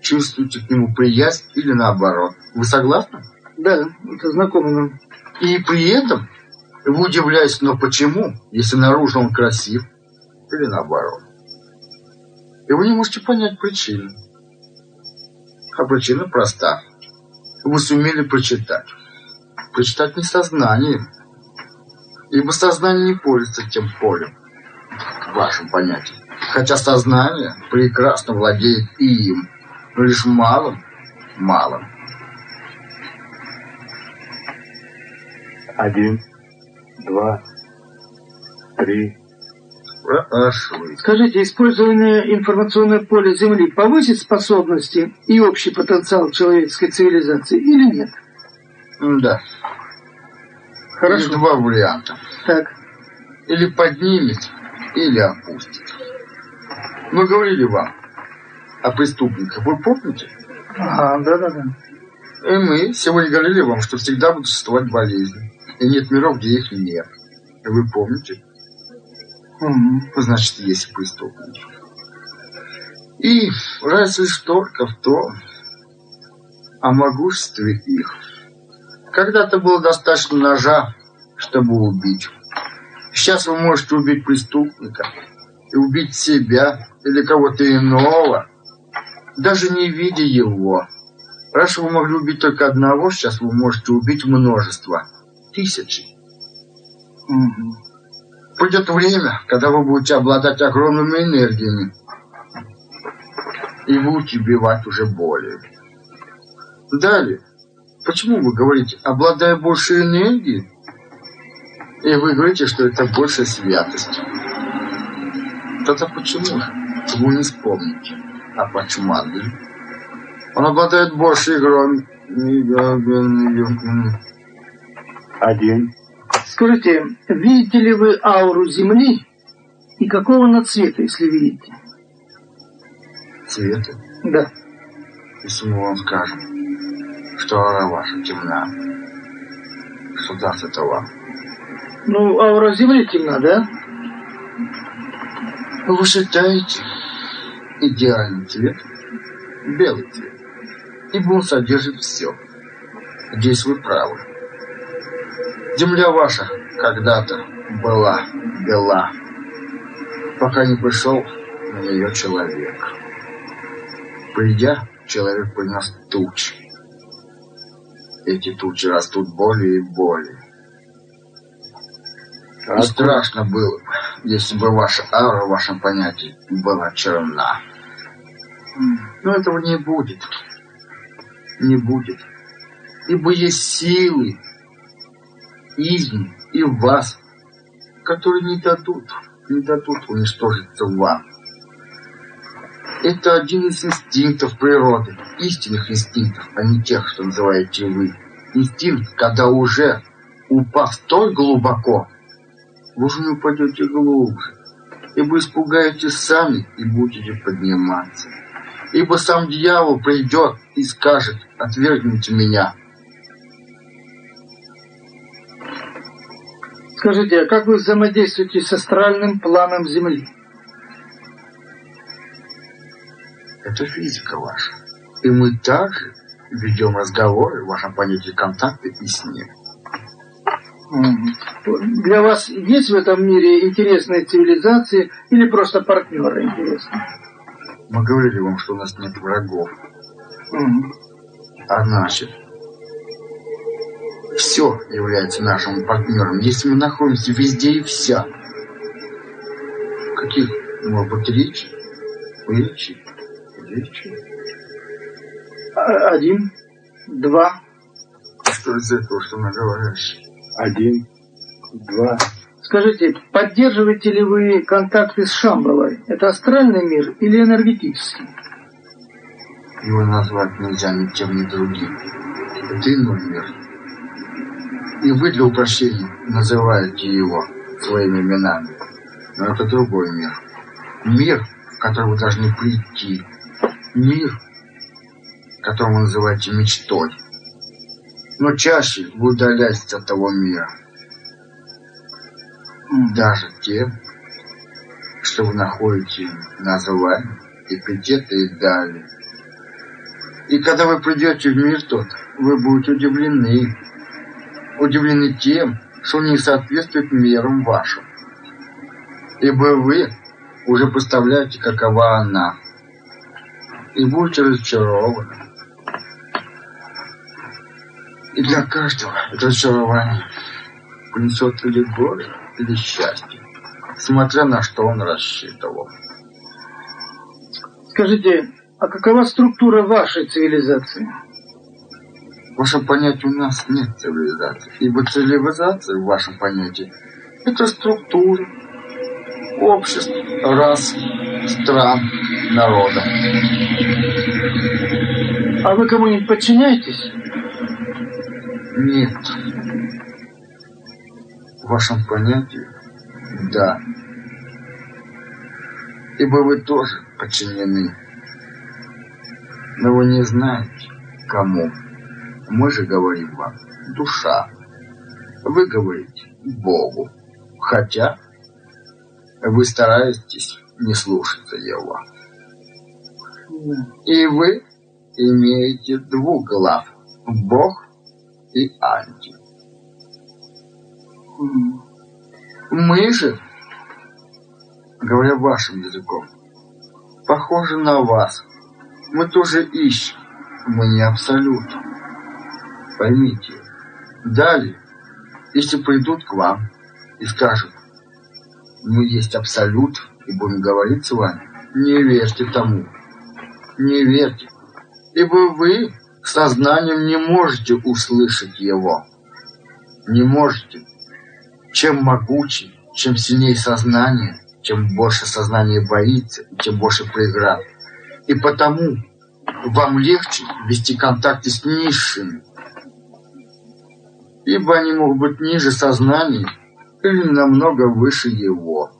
чувствуете к нему приязнь или наоборот. Вы согласны? Да, это знакомо нам. И при этом вы удивляетесь, но почему, если наружу он красив, или наоборот. И вы не можете понять причину. А причина проста. Вы сумели прочитать. Прочитать не сознанием. Ибо сознание не пользуется тем полем, в вашем понятии. Хотя сознание прекрасно владеет и им, но лишь малым, малым. Один, два, три. Спрашивайте. Скажите, использование информационного поля Земли повысит способности и общий потенциал человеческой цивилизации или нет? Да. Хорошо. Есть два варианта. Так. Или поднимет, или опустит. Мы говорили вам о преступниках. Вы помните? Ага, да-да-да. И мы сегодня говорили вам, что всегда будут существовать болезни. И нет миров, где их нет. И вы помните? Мгм. Значит, есть преступники. И разница лишь только в том, о могуществе их. Когда-то было достаточно ножа, чтобы убить. Сейчас вы можете убить преступника и убить себя или кого-то иного, даже не видя его. Раньше вы могли убить только одного, сейчас вы можете убить множество, тысячи. Угу. Придет время, когда вы будете обладать огромными энергиями, и будете убивать уже более. Далее, почему вы говорите, обладая больше энергией, и вы говорите, что это больше святость? Тогда почему вы не вспомните а почему Почмадле? Он обладает больше игрой. Один. Скажите, видите ли вы ауру Земли и какого она цвета, если видите? Цвета? Да. Если мы вам скажем, что аура ваша темна, что даст это вам? Ну, аура Земли темна, да? Вы считаете идеальный цвет, белый цвет, ибо он содержит все. Здесь вы правы. Земля ваша когда-то была бела, пока не пришел на нее человек. Придя, человек принес тучи. Эти тучи растут более и более. И страшно было, если бы ваша аура в вашем понятии была черна. Но этого не будет. Не будет. Ибо есть силы, изни и в вас, которые не дадут, не дадут уничтожиться вам. Это один из инстинктов природы, истинных инстинктов, а не тех, что называете вы. Инстинкт, когда уже упав столь глубоко, вы уже не упадете глубже, ибо испугаетесь сами и будете подниматься. Ибо сам дьявол придет и скажет, отвергните меня, Скажите, а как вы взаимодействуете с астральным планом Земли? Это физика ваша. И мы также ведем разговоры в вашем понятии контакта и с ним. Для вас есть в этом мире интересные цивилизации или просто партнеры интересные? Мы говорили вам, что у нас нет врагов. Угу. А значит, все является нашим партнером, если мы находимся везде и вся. Каких, может быть, речи? Речи? Речи? А, один, два. Что из этого, что наговоришь? Один, два. Скажите, поддерживаете ли вы контакты с Шамбалой? Это астральный мир или энергетический? Его назвать нельзя ни тем, ни другим. Это иной мир и вы для упрощения называете его своими именами. Но это другой мир. Мир, в который вы должны прийти. Мир, который вы называете мечтой. Но чаще вы удаляетесь от того мира. Даже тем, что вы находите название, эпитеты и далее. И когда вы придете в мир тот, вы будете удивлены, удивлены тем, что не соответствует мерам вашим. Ибо вы уже представляете, какова она, и будете разочарованы. И для каждого это разочарование принесет или горе, или счастье, смотря на что он рассчитывал. Скажите, а какова структура вашей цивилизации? В вашем понятии у нас нет цивилизации, ибо цивилизация в вашем понятии – это структура, обществ, рас, стран, народа. А вы кому-нибудь подчиняетесь? Нет. В вашем понятии – да. Ибо вы тоже подчинены. Но вы не знаете, кому. Мы же говорим вам душа. Вы говорите Богу. Хотя вы стараетесь не слушаться его. И вы имеете двух глав. Бог и Анти. Мы же, говоря вашим языком, похожи на вас. Мы тоже ищем. Мы не абсолют. Поймите. Далее, если придут к вам и скажут, мы есть абсолют, и будем говорить с вами, не верьте тому. Не верьте. Ибо вы сознанием не можете услышать его. Не можете. Чем могуче, чем сильнее сознание, чем больше сознание боится, тем больше преград. И потому вам легче вести контакты с низшими, ибо они могут быть ниже сознания или намного выше его.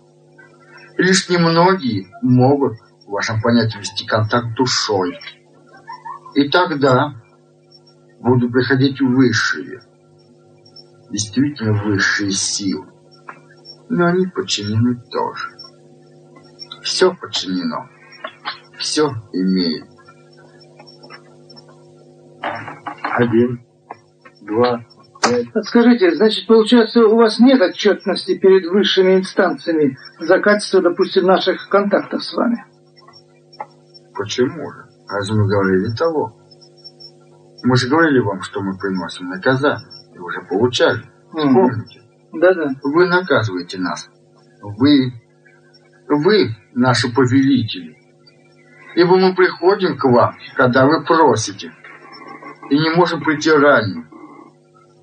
Лишь немногие могут, в вашем понятии, вести контакт душой. И тогда будут приходить высшие, действительно высшие силы. Но они подчинены тоже. Все подчинено. Все имеет. Один, два, пять. Скажите, значит, получается, у вас нет отчетности перед высшими инстанциями за качество, допустим, наших контактов с вами? Почему же? Разве мы говорили того? Мы же говорили вам, что мы приносим наказание. И уже получали. Вспомните. Да-да. Вы наказываете нас. Вы, вы наши повелители. Ибо мы приходим к вам, когда вы просите. И не можем прийти ранее.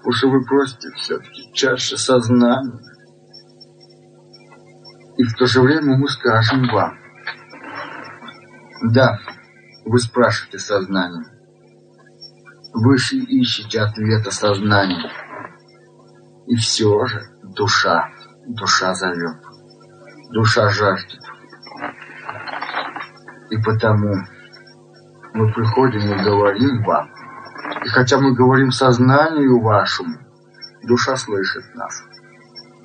Уж вы просите все-таки чаще сознания. И в то же время мы скажем вам. Да, вы спрашиваете сознание. Вы ищете ответа сознания. И все же душа, душа зовет. Душа жаждет. И потому мы приходим и говорим вам. И хотя мы говорим сознанию вашему, душа слышит нас.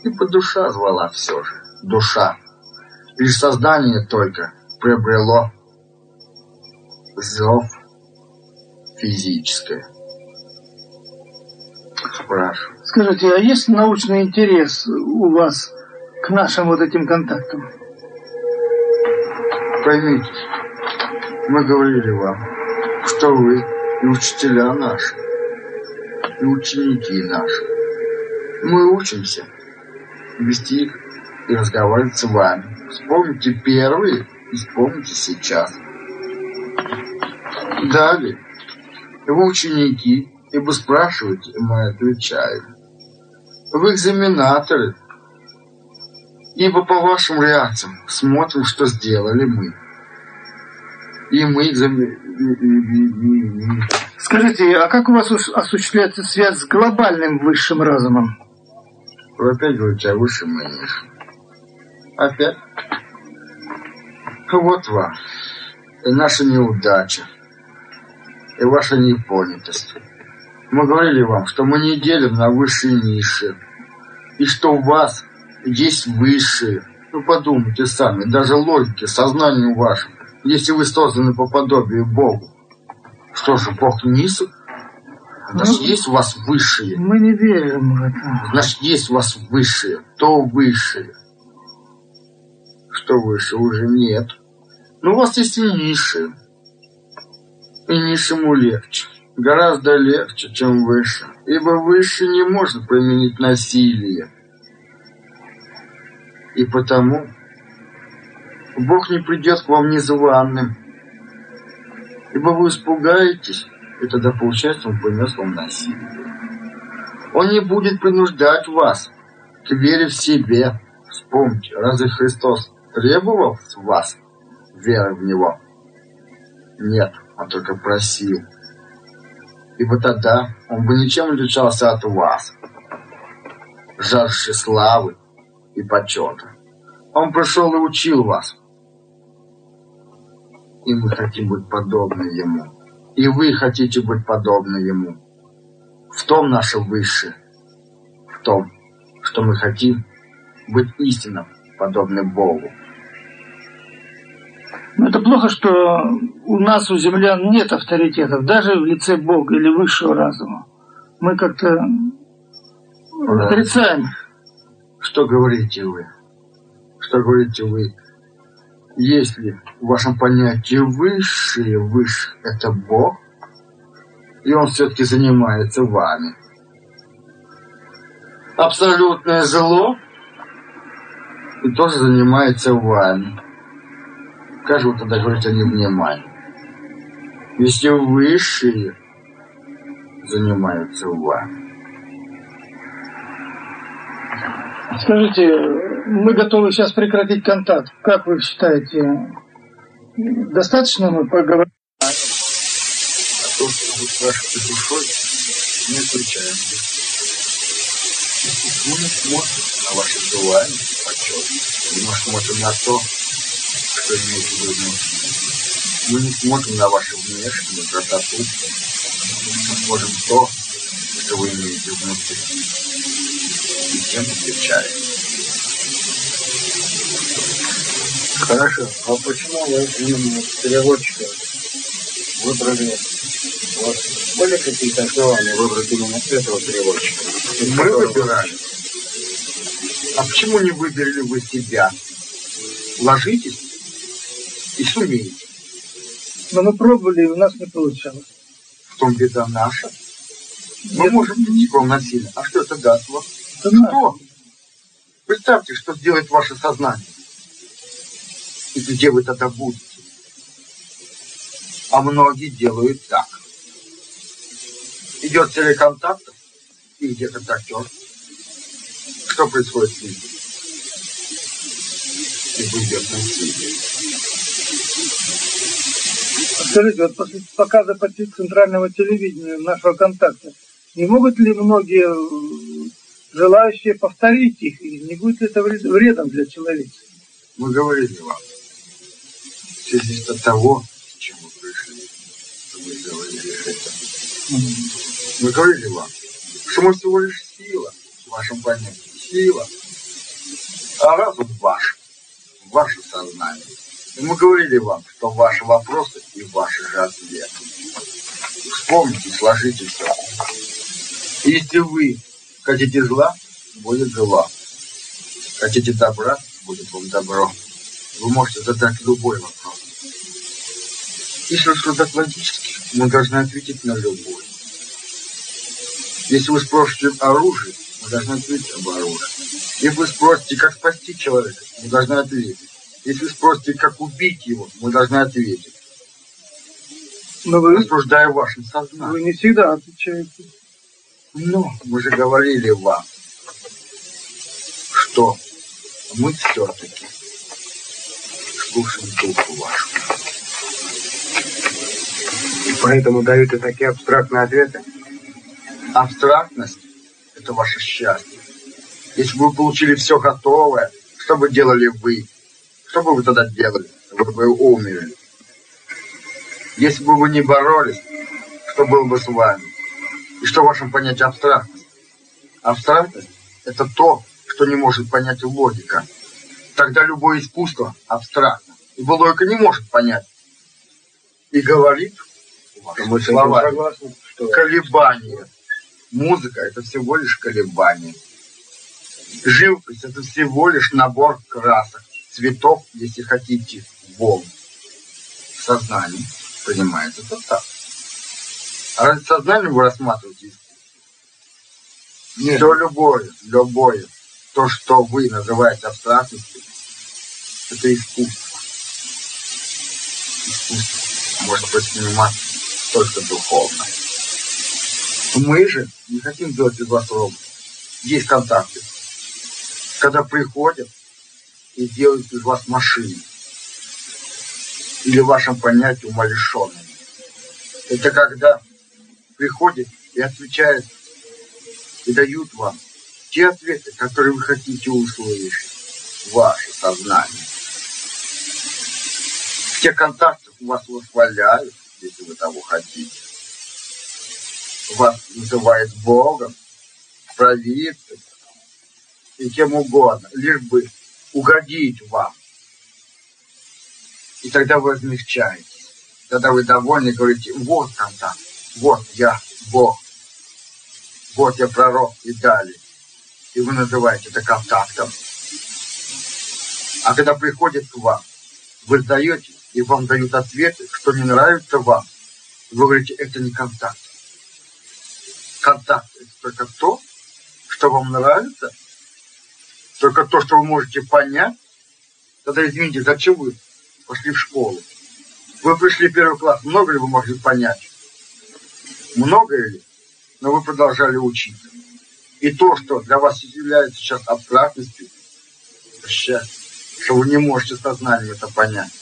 Ибо душа звала все же. Душа. Лишь сознание только приобрело зов физическое. Спрашиваю. Скажите, а есть научный интерес у вас к нашим вот этим контактам? Поймите, мы говорили вам, что вы и учителя наши, и ученики наши. Мы учимся вести и разговаривать с вами. Вспомните первые и вспомните сейчас. Далее, вы ученики, и вы спрашиваете, и мы отвечаем. Вы экзаменаторы, ибо по вашим реакциям смотрим, что сделали мы. И мы экзамен... Скажите, а как у вас осуществляется связь с глобальным высшим разумом? Вы опять говорите о высшем и низшем. Опять? Вот вам. И наша неудача. И ваша непонятость. Мы говорили вам, что мы не делим на высшие и низшие. И что у вас есть высшие. Ну подумайте сами, даже логики, сознанию вашему. Если вы созданы по подобию Богу, что же, Бог низок? Значит, ну, есть у вас высшие. Мы не верим в это. Значит, есть у вас высшие. То высшие. Что выше, уже нет. Но у вас есть и низшие. И низшему легче. Гораздо легче, чем выше. Ибо выше не может применить насилие. И потому Бог не придет к вам незваным. Ибо вы испугаетесь, и тогда, получается, Он принес вам насилие. Он не будет принуждать вас к вере в себе. Вспомните, разве Христос требовал с вас веры в Него? Нет, Он только просил. Ибо тогда Он бы ничем не отличался от вас, жаждущий славы и почета. Он пришел и учил вас, и мы хотим быть подобны Ему. И вы хотите быть подобны Ему. В том наше высшее. В том, что мы хотим быть истинно подобны Богу. Но это плохо, что у нас, у землян, нет авторитетов, даже в лице Бога или высшего разума. Мы как-то отрицаем Что говорите вы? Что говорите вы? Если в вашем понятии высшее, выше – это Бог, и Он все-таки занимается вами. Абсолютное зло и тоже занимается вами. Как же вы тогда говорите о невнимании? Если высшие занимаются вами. Скажите, мы готовы сейчас прекратить контакт. Как вы считаете, достаточно мы поговорим? А то, что вы спрашиваете душой, не отвечаем. Мы смотрим на ваши желания, почет. Мы смотрим на то, имеете в виду. Мы не смотрим на вашу внешнюю красоту. Мы смотрим то, что вы имеете внутри и тем отвечает. Хорошо. А почему вы именно переводчика выбрали? У вас были какие-то основания выбрать именно этого переводчика? Мы выбирали. А почему не выбрали вы себя? Ложитесь и сумеете. Но мы пробовали, и у нас не получалось. В том беда наша. Мы Нет. можем прийти к вам насильно. А что это даст вам? Наше. Что? Представьте, что сделает ваше сознание. И где вы тогда будете? А многие делают так. Идет телеконтактор и где-то актер. Что происходит с ним? И идет насилие. Скажите, вот после показа по центрального телевидения нашего контакта, не могут ли многие э, желающие повторить их, и не будет ли это вред- вредом для человека? Мы говорили вам. Все зависит от того, с чем вы пришли, что вы говорили это. Мы говорили вам, что мы всего лишь сила в вашем понятии. Сила. А разум ваш, ваше сознание. Мы говорили вам, что ваши вопросы и ваши же ответы. Вспомните, сложите все. Если вы хотите зла, будет зла. Хотите добра, будет вам добро. Вы можете задать любой вопрос. Если рассуждать логически, мы должны ответить на любой. Если вы спросите оружие, мы должны ответить об оружии. Если вы спросите, как спасти человека, мы должны ответить. Если спросите, как убить его, мы должны ответить. Но вы, Рассуждая в вашем сознании. вы не всегда отвечаете. Но мы же говорили вам, что мы все-таки слушаем душу вашу. И поэтому дают и такие абстрактные ответы? Абстрактность – это ваше счастье. Если бы вы получили все готовое, что бы делали вы? Что бы вы тогда делали? Вы бы умерли. Если бы вы не боролись, что было бы с вами? И что в вашем понятии абстрактность? Абстрактность – это то, что не может понять логика. Тогда любое искусство абстрактно. Ибо логика не может понять. И говорит вашими словами согласны, что колебания. Музыка – это всего лишь колебания. Живопись – это всего лишь набор красок, цветов, если хотите, волн. Сознание понимает это так. А ради сознания вы рассматриваете Нет. все любое, любое, то, что вы называете абстрактностью, это искусство. Искусство может восприниматься только духовно. Мы же не хотим делать из вас робота. Есть контакты. Когда приходят и делают из вас машину. Или в вашем понятии умалишенными. Это когда приходят и отвечают и дают вам те ответы, которые вы хотите услышать. Ваше сознание. В тех контактах вас восхваляют, если вы того хотите. Вас называют Богом, провидцем и кем угодно, лишь бы угодить вам. И тогда вы размягчаетесь. Тогда вы довольны говорите, вот контакт, вот я Бог, вот я пророк и далее. и вы называете это контактом. А когда приходит к вам, вы сдаете, и вам дают ответы, что не нравится вам, вы говорите, это не контакт. Контакт – это только то, что вам нравится, только то, что вы можете понять. Тогда извините, зачем вы пошли в школу? Вы пришли в первый класс, много ли вы могли понять? Много ли? Но вы продолжали учиться. И то, что для вас является сейчас абстрактностью, счастье, что вы не можете сознанием это понять.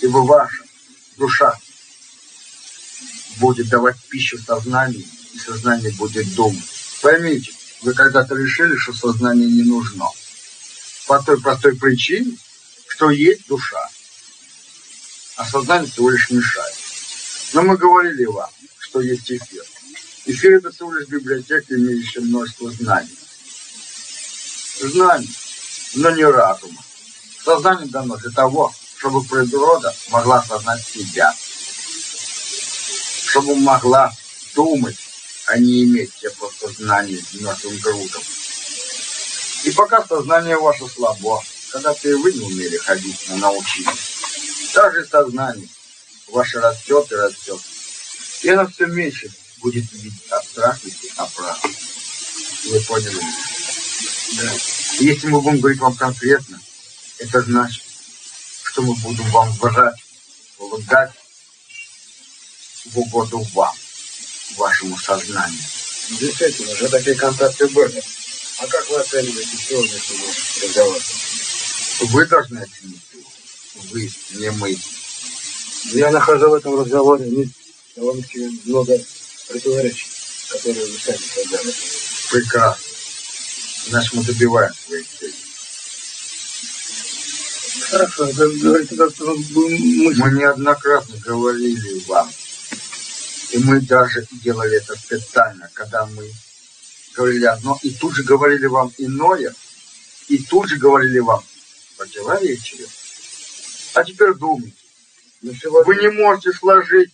Ибо ваша душа будет давать пищу сознанию, и сознание будет думать. Поймите, вы когда-то решили, что сознание не нужно. По той простой причине, что есть душа. А сознание всего лишь мешает. Но мы говорили вам, что есть эфир. Эфир это всего лишь библиотека, имеющая множество знаний. Знаний, но не разума. Сознание дано для того, чтобы природа могла осознать себя. Чтобы могла думать, а не иметь те просто знания мертвым грудом. И пока сознание ваше слабо, когда-то и вы не умели ходить, но научились. Также сознание ваше растет и растет. И оно все меньше будет видеть абстрактности, а правду. Вы поняли? Да. Если мы будем говорить вам конкретно, это значит, что мы будем вам выражать, полагать в угоду вам, вашему сознанию. Действительно, уже такие контакты были. А как вы оцениваете сегодняшний разговор? Вы должны оценить его. Вы, не мы. Я нахожу в этом разговоре довольно-таки много противоречий, которые вы сами создали. Прекрасно. Значит, мы добиваем своих целей. Хорошо, говорите, как мы... Мы неоднократно говорили вам, и мы даже делали это специально, когда мы говорили одно, и тут же говорили вам иное, и тут же говорили вам противоречие. А теперь думайте. Вы не можете сложить,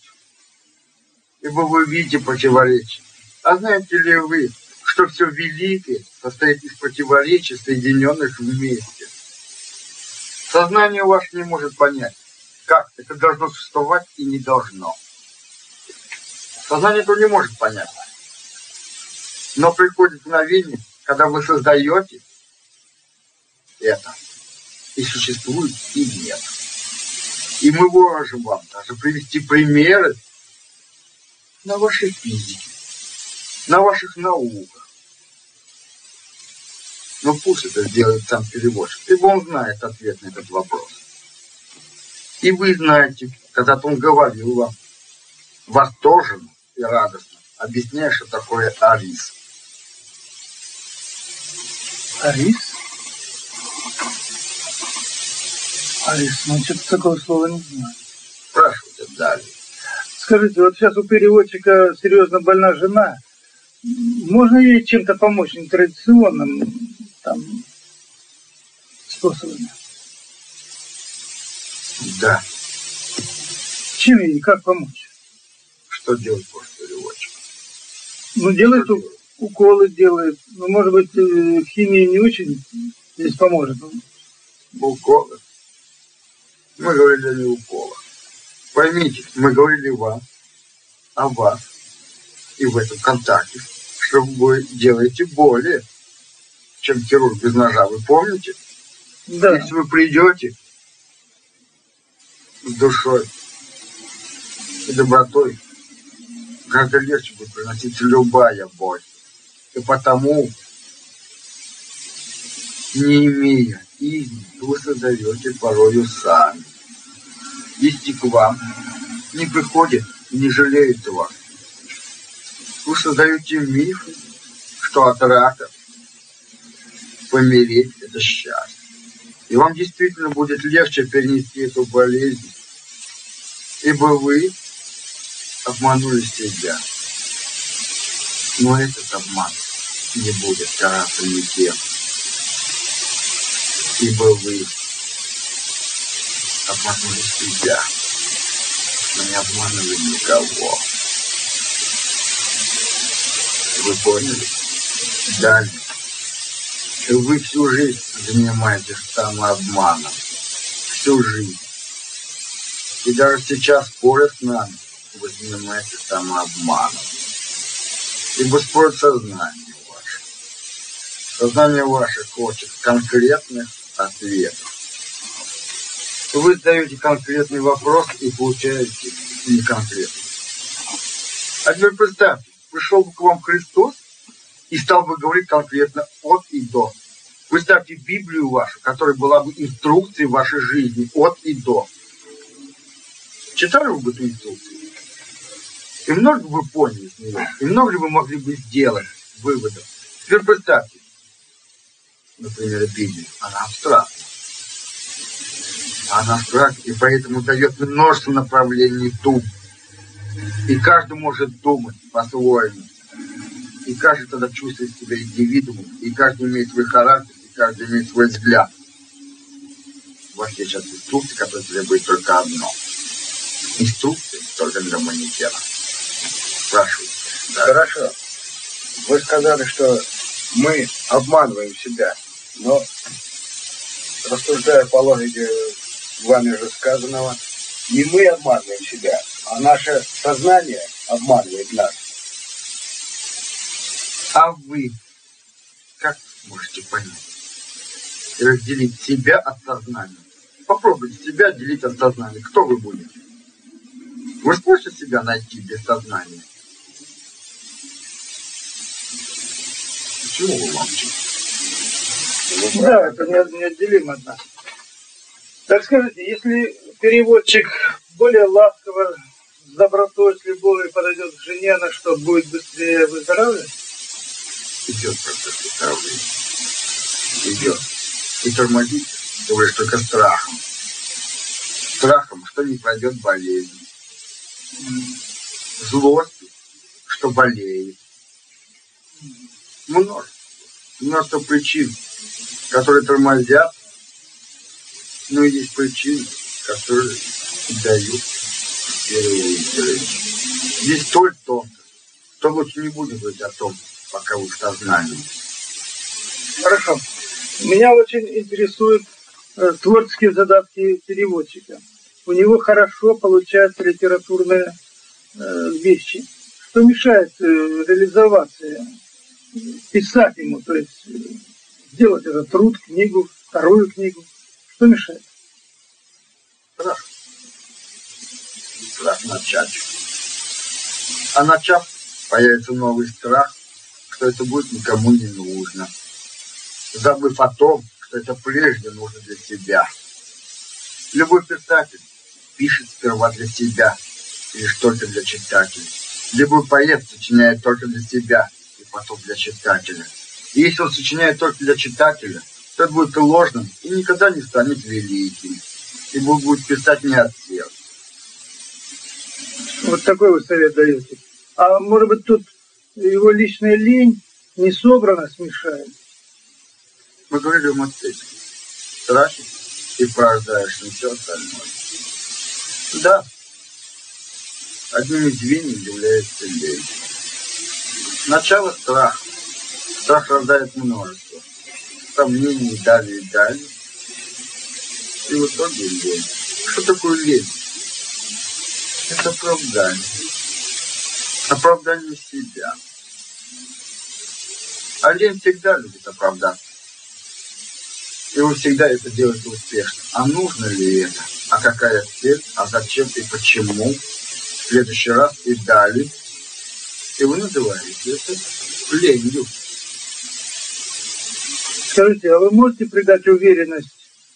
ибо вы видите противоречие. А знаете ли вы, что все великое состоит из противоречий, соединенных вместе? Сознание ваше не может понять, как это должно существовать и не должно. Сознание этого не может понять. Но приходит мгновение, когда вы создаете это, и существует, и нет. И мы можем вам даже привести примеры на вашей физике, на ваших науках. Но пусть это сделает сам переводчик, ибо он знает ответ на этот вопрос. И вы знаете, когда-то он говорил вам восторженно и радостно, объясняя, что такое арис. Арис? Арис, ну что-то такого слова не знаю. Спрашивайте далее. Скажите, вот сейчас у переводчика серьезно больна жена. Можно ей чем-то помочь нетрадиционным там, способами? Да. Чем ей, как помочь? Что делать после переводчика? Ну, делает уколы делает. Ну, может быть, э, химия не очень здесь поможет. Уколы? Мы говорили не уколах. Поймите, мы говорили вам, о вас и в этом контакте, что вы делаете более, чем хирург без ножа. Вы помните? Да. Если вы придете с душой и добротой, гораздо легче будет приносить любая боль. И потому, не имея изни, вы создаете порою сами. Если к вам не приходит и не жалеет вас, вы создаете мифы, что от рака помереть – это счастье. И вам действительно будет легче перенести эту болезнь, ибо вы обманули себя. Но этот обман не будет караться никем, ибо вы обманули себя, но не обманывали никого. Вы поняли? Далее. Вы всю жизнь занимаетесь самообманом. Всю жизнь. И даже сейчас, спорят с нами, вы занимаетесь самообманом. Ибо спорит сознание ваше. Сознание ваше хочет конкретных ответов. Вы задаете конкретный вопрос и получаете неконкретный. А теперь представьте, пришел бы к вам Христос и стал бы говорить конкретно от и до. Представьте Библию вашу, которая была бы инструкцией вашей жизни от и до. Читали бы эту инструкцию? И много бы вы поняли с нее, и много вы могли бы сделать выводов. Теперь представьте, например, Библию, она абстрактна. Она абстрактна, и поэтому дает множество направлений дум. И каждый может думать по-своему. И каждый тогда чувствует себя индивидуумом, и каждый имеет свой характер, и каждый имеет свой взгляд. Есть сейчас инструкция, которая требует только одно. Инструкция только для манекена. Спрашиваю. Да. Хорошо. Вы сказали, что мы обманываем себя, но рассуждая по логике вами же сказанного, не мы обманываем себя, а наше сознание обманывает нас. А вы как можете понять? И разделить себя от сознания. Попробуйте себя отделить от сознания. Кто вы будете? Вы сможете себя найти без сознания? Почему вы молчите? Ну, да, это неотделимо от нас. Так скажите, если переводчик более ласково, с добротой, с любовью подойдет к жене, она что, будет быстрее выздоравливать? идет процесс выздоровления. Идет. И тормозить говоришь только страхом. Страхом, что не пройдет болезнь. Злостью, что болеет. Множество. Множество причин, которые тормозят, но есть причины, которые дают первую Здесь столь тонко, что лучше не будем говорить о том, пока вы в сознании. Хорошо. Меня очень интересуют э, творческие задатки переводчика. У него хорошо получаются литературные э, вещи. Что мешает э, реализоваться, писать ему, то есть э, сделать этот труд, книгу, вторую книгу? Что мешает? Страх. Страх начать. А начав, появится новый страх, что это будет никому не нужно. Забыв о том, что это прежде нужно для себя. Любой писатель пишет сперва для себя, лишь только для читателя. Любой поэт сочиняет только для себя потом для читателя. И если он сочиняет только для читателя, то это будет ложным и никогда не станет великим. И будет писать не от сердца. Вот такой вы совет даете. А может быть тут его личная лень не собрана смешает. Мы говорили о мотоцикле. Страхи и порождаешь не все остальное. Да, одним из звеньев является лень. Начало страха. Страх рождает множество. Сомнений далее и далее. И в итоге лень. Что такое лень? Это оправдание оправдание себя. А лень всегда любит оправдаться. И вы всегда это делаете успешно. А нужно ли это? А какая цель? А зачем и почему? В следующий раз и далее. И вы называете это ленью. Скажите, а вы можете придать уверенность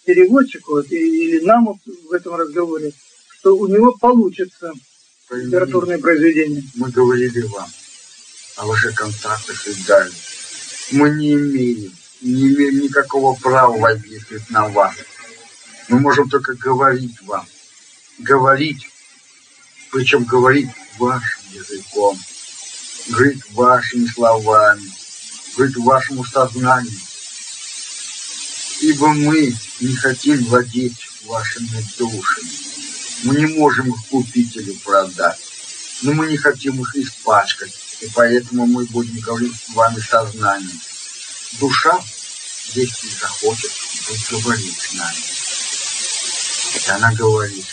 переводчику или нам в этом разговоре, что у него получится литературные произведения. Мы говорили вам о ваших контактах и далее. Мы не имеем, не имеем никакого права воздействовать на вас. Мы можем только говорить вам. Говорить, причем говорить вашим языком, говорить вашими словами, говорить вашему сознанию. Ибо мы не хотим владеть вашими душами. Мы не можем их купить или продать. Но мы не хотим их испачкать. И поэтому мы будем говорить с вами сознанием. Душа если захочет, то говорит с нами. И она говорит,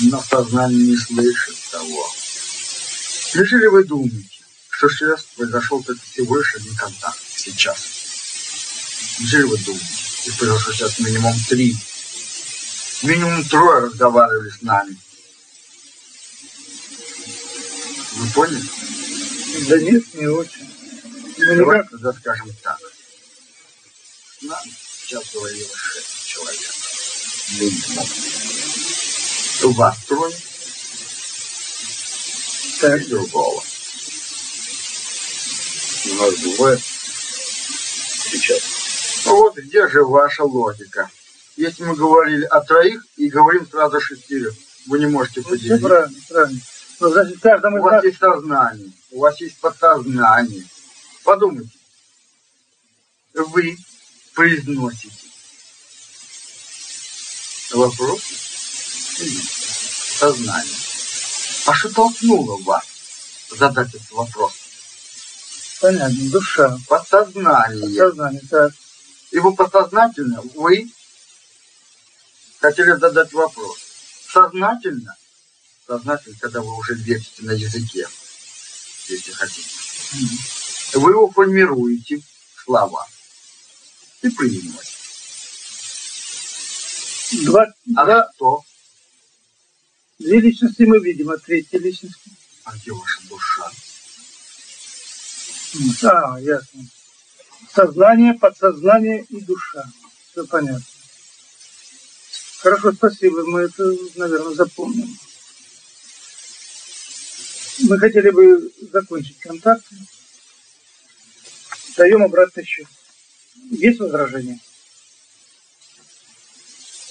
но сознание не слышит того. Неужели вы думаете, что сейчас произошел только всего лишь один контакт сейчас? Неужели вы думаете, что произошло сейчас минимум три? Минимум трое разговаривали с нами. Вы поняли? Да нет, не очень. Ну, Давайте тогда скажем так. С нами сейчас говорило шесть человек. Минимум. У вас трое? Так. Другого. У нас двое. Сейчас. Вот где же ваша логика? Если мы говорили о троих и говорим сразу о шестерых, вы не можете Ну, все поделить. правильно, правильно. Ну, значит, каждому У вас нас... есть сознание, у вас есть подсознание. Подумайте. Вы произносите вопрос или сознание. А что толкнуло вас задать этот вопрос? Понятно, душа, Подсознание. сознание, так. И вы подсознательно, вы хотели задать вопрос. Сознательно, сознательно, когда вы уже лечите на языке, если хотите, вы его формируете слова и произносите. Два, А два, что? Две личности мы видим, а третья личность... А где ваша душа? А, ясно. Сознание, подсознание и душа. Все понятно. Хорошо, спасибо. Мы это, наверное, запомним. Мы хотели бы закончить контакт. Даем обратный счет. Есть возражения?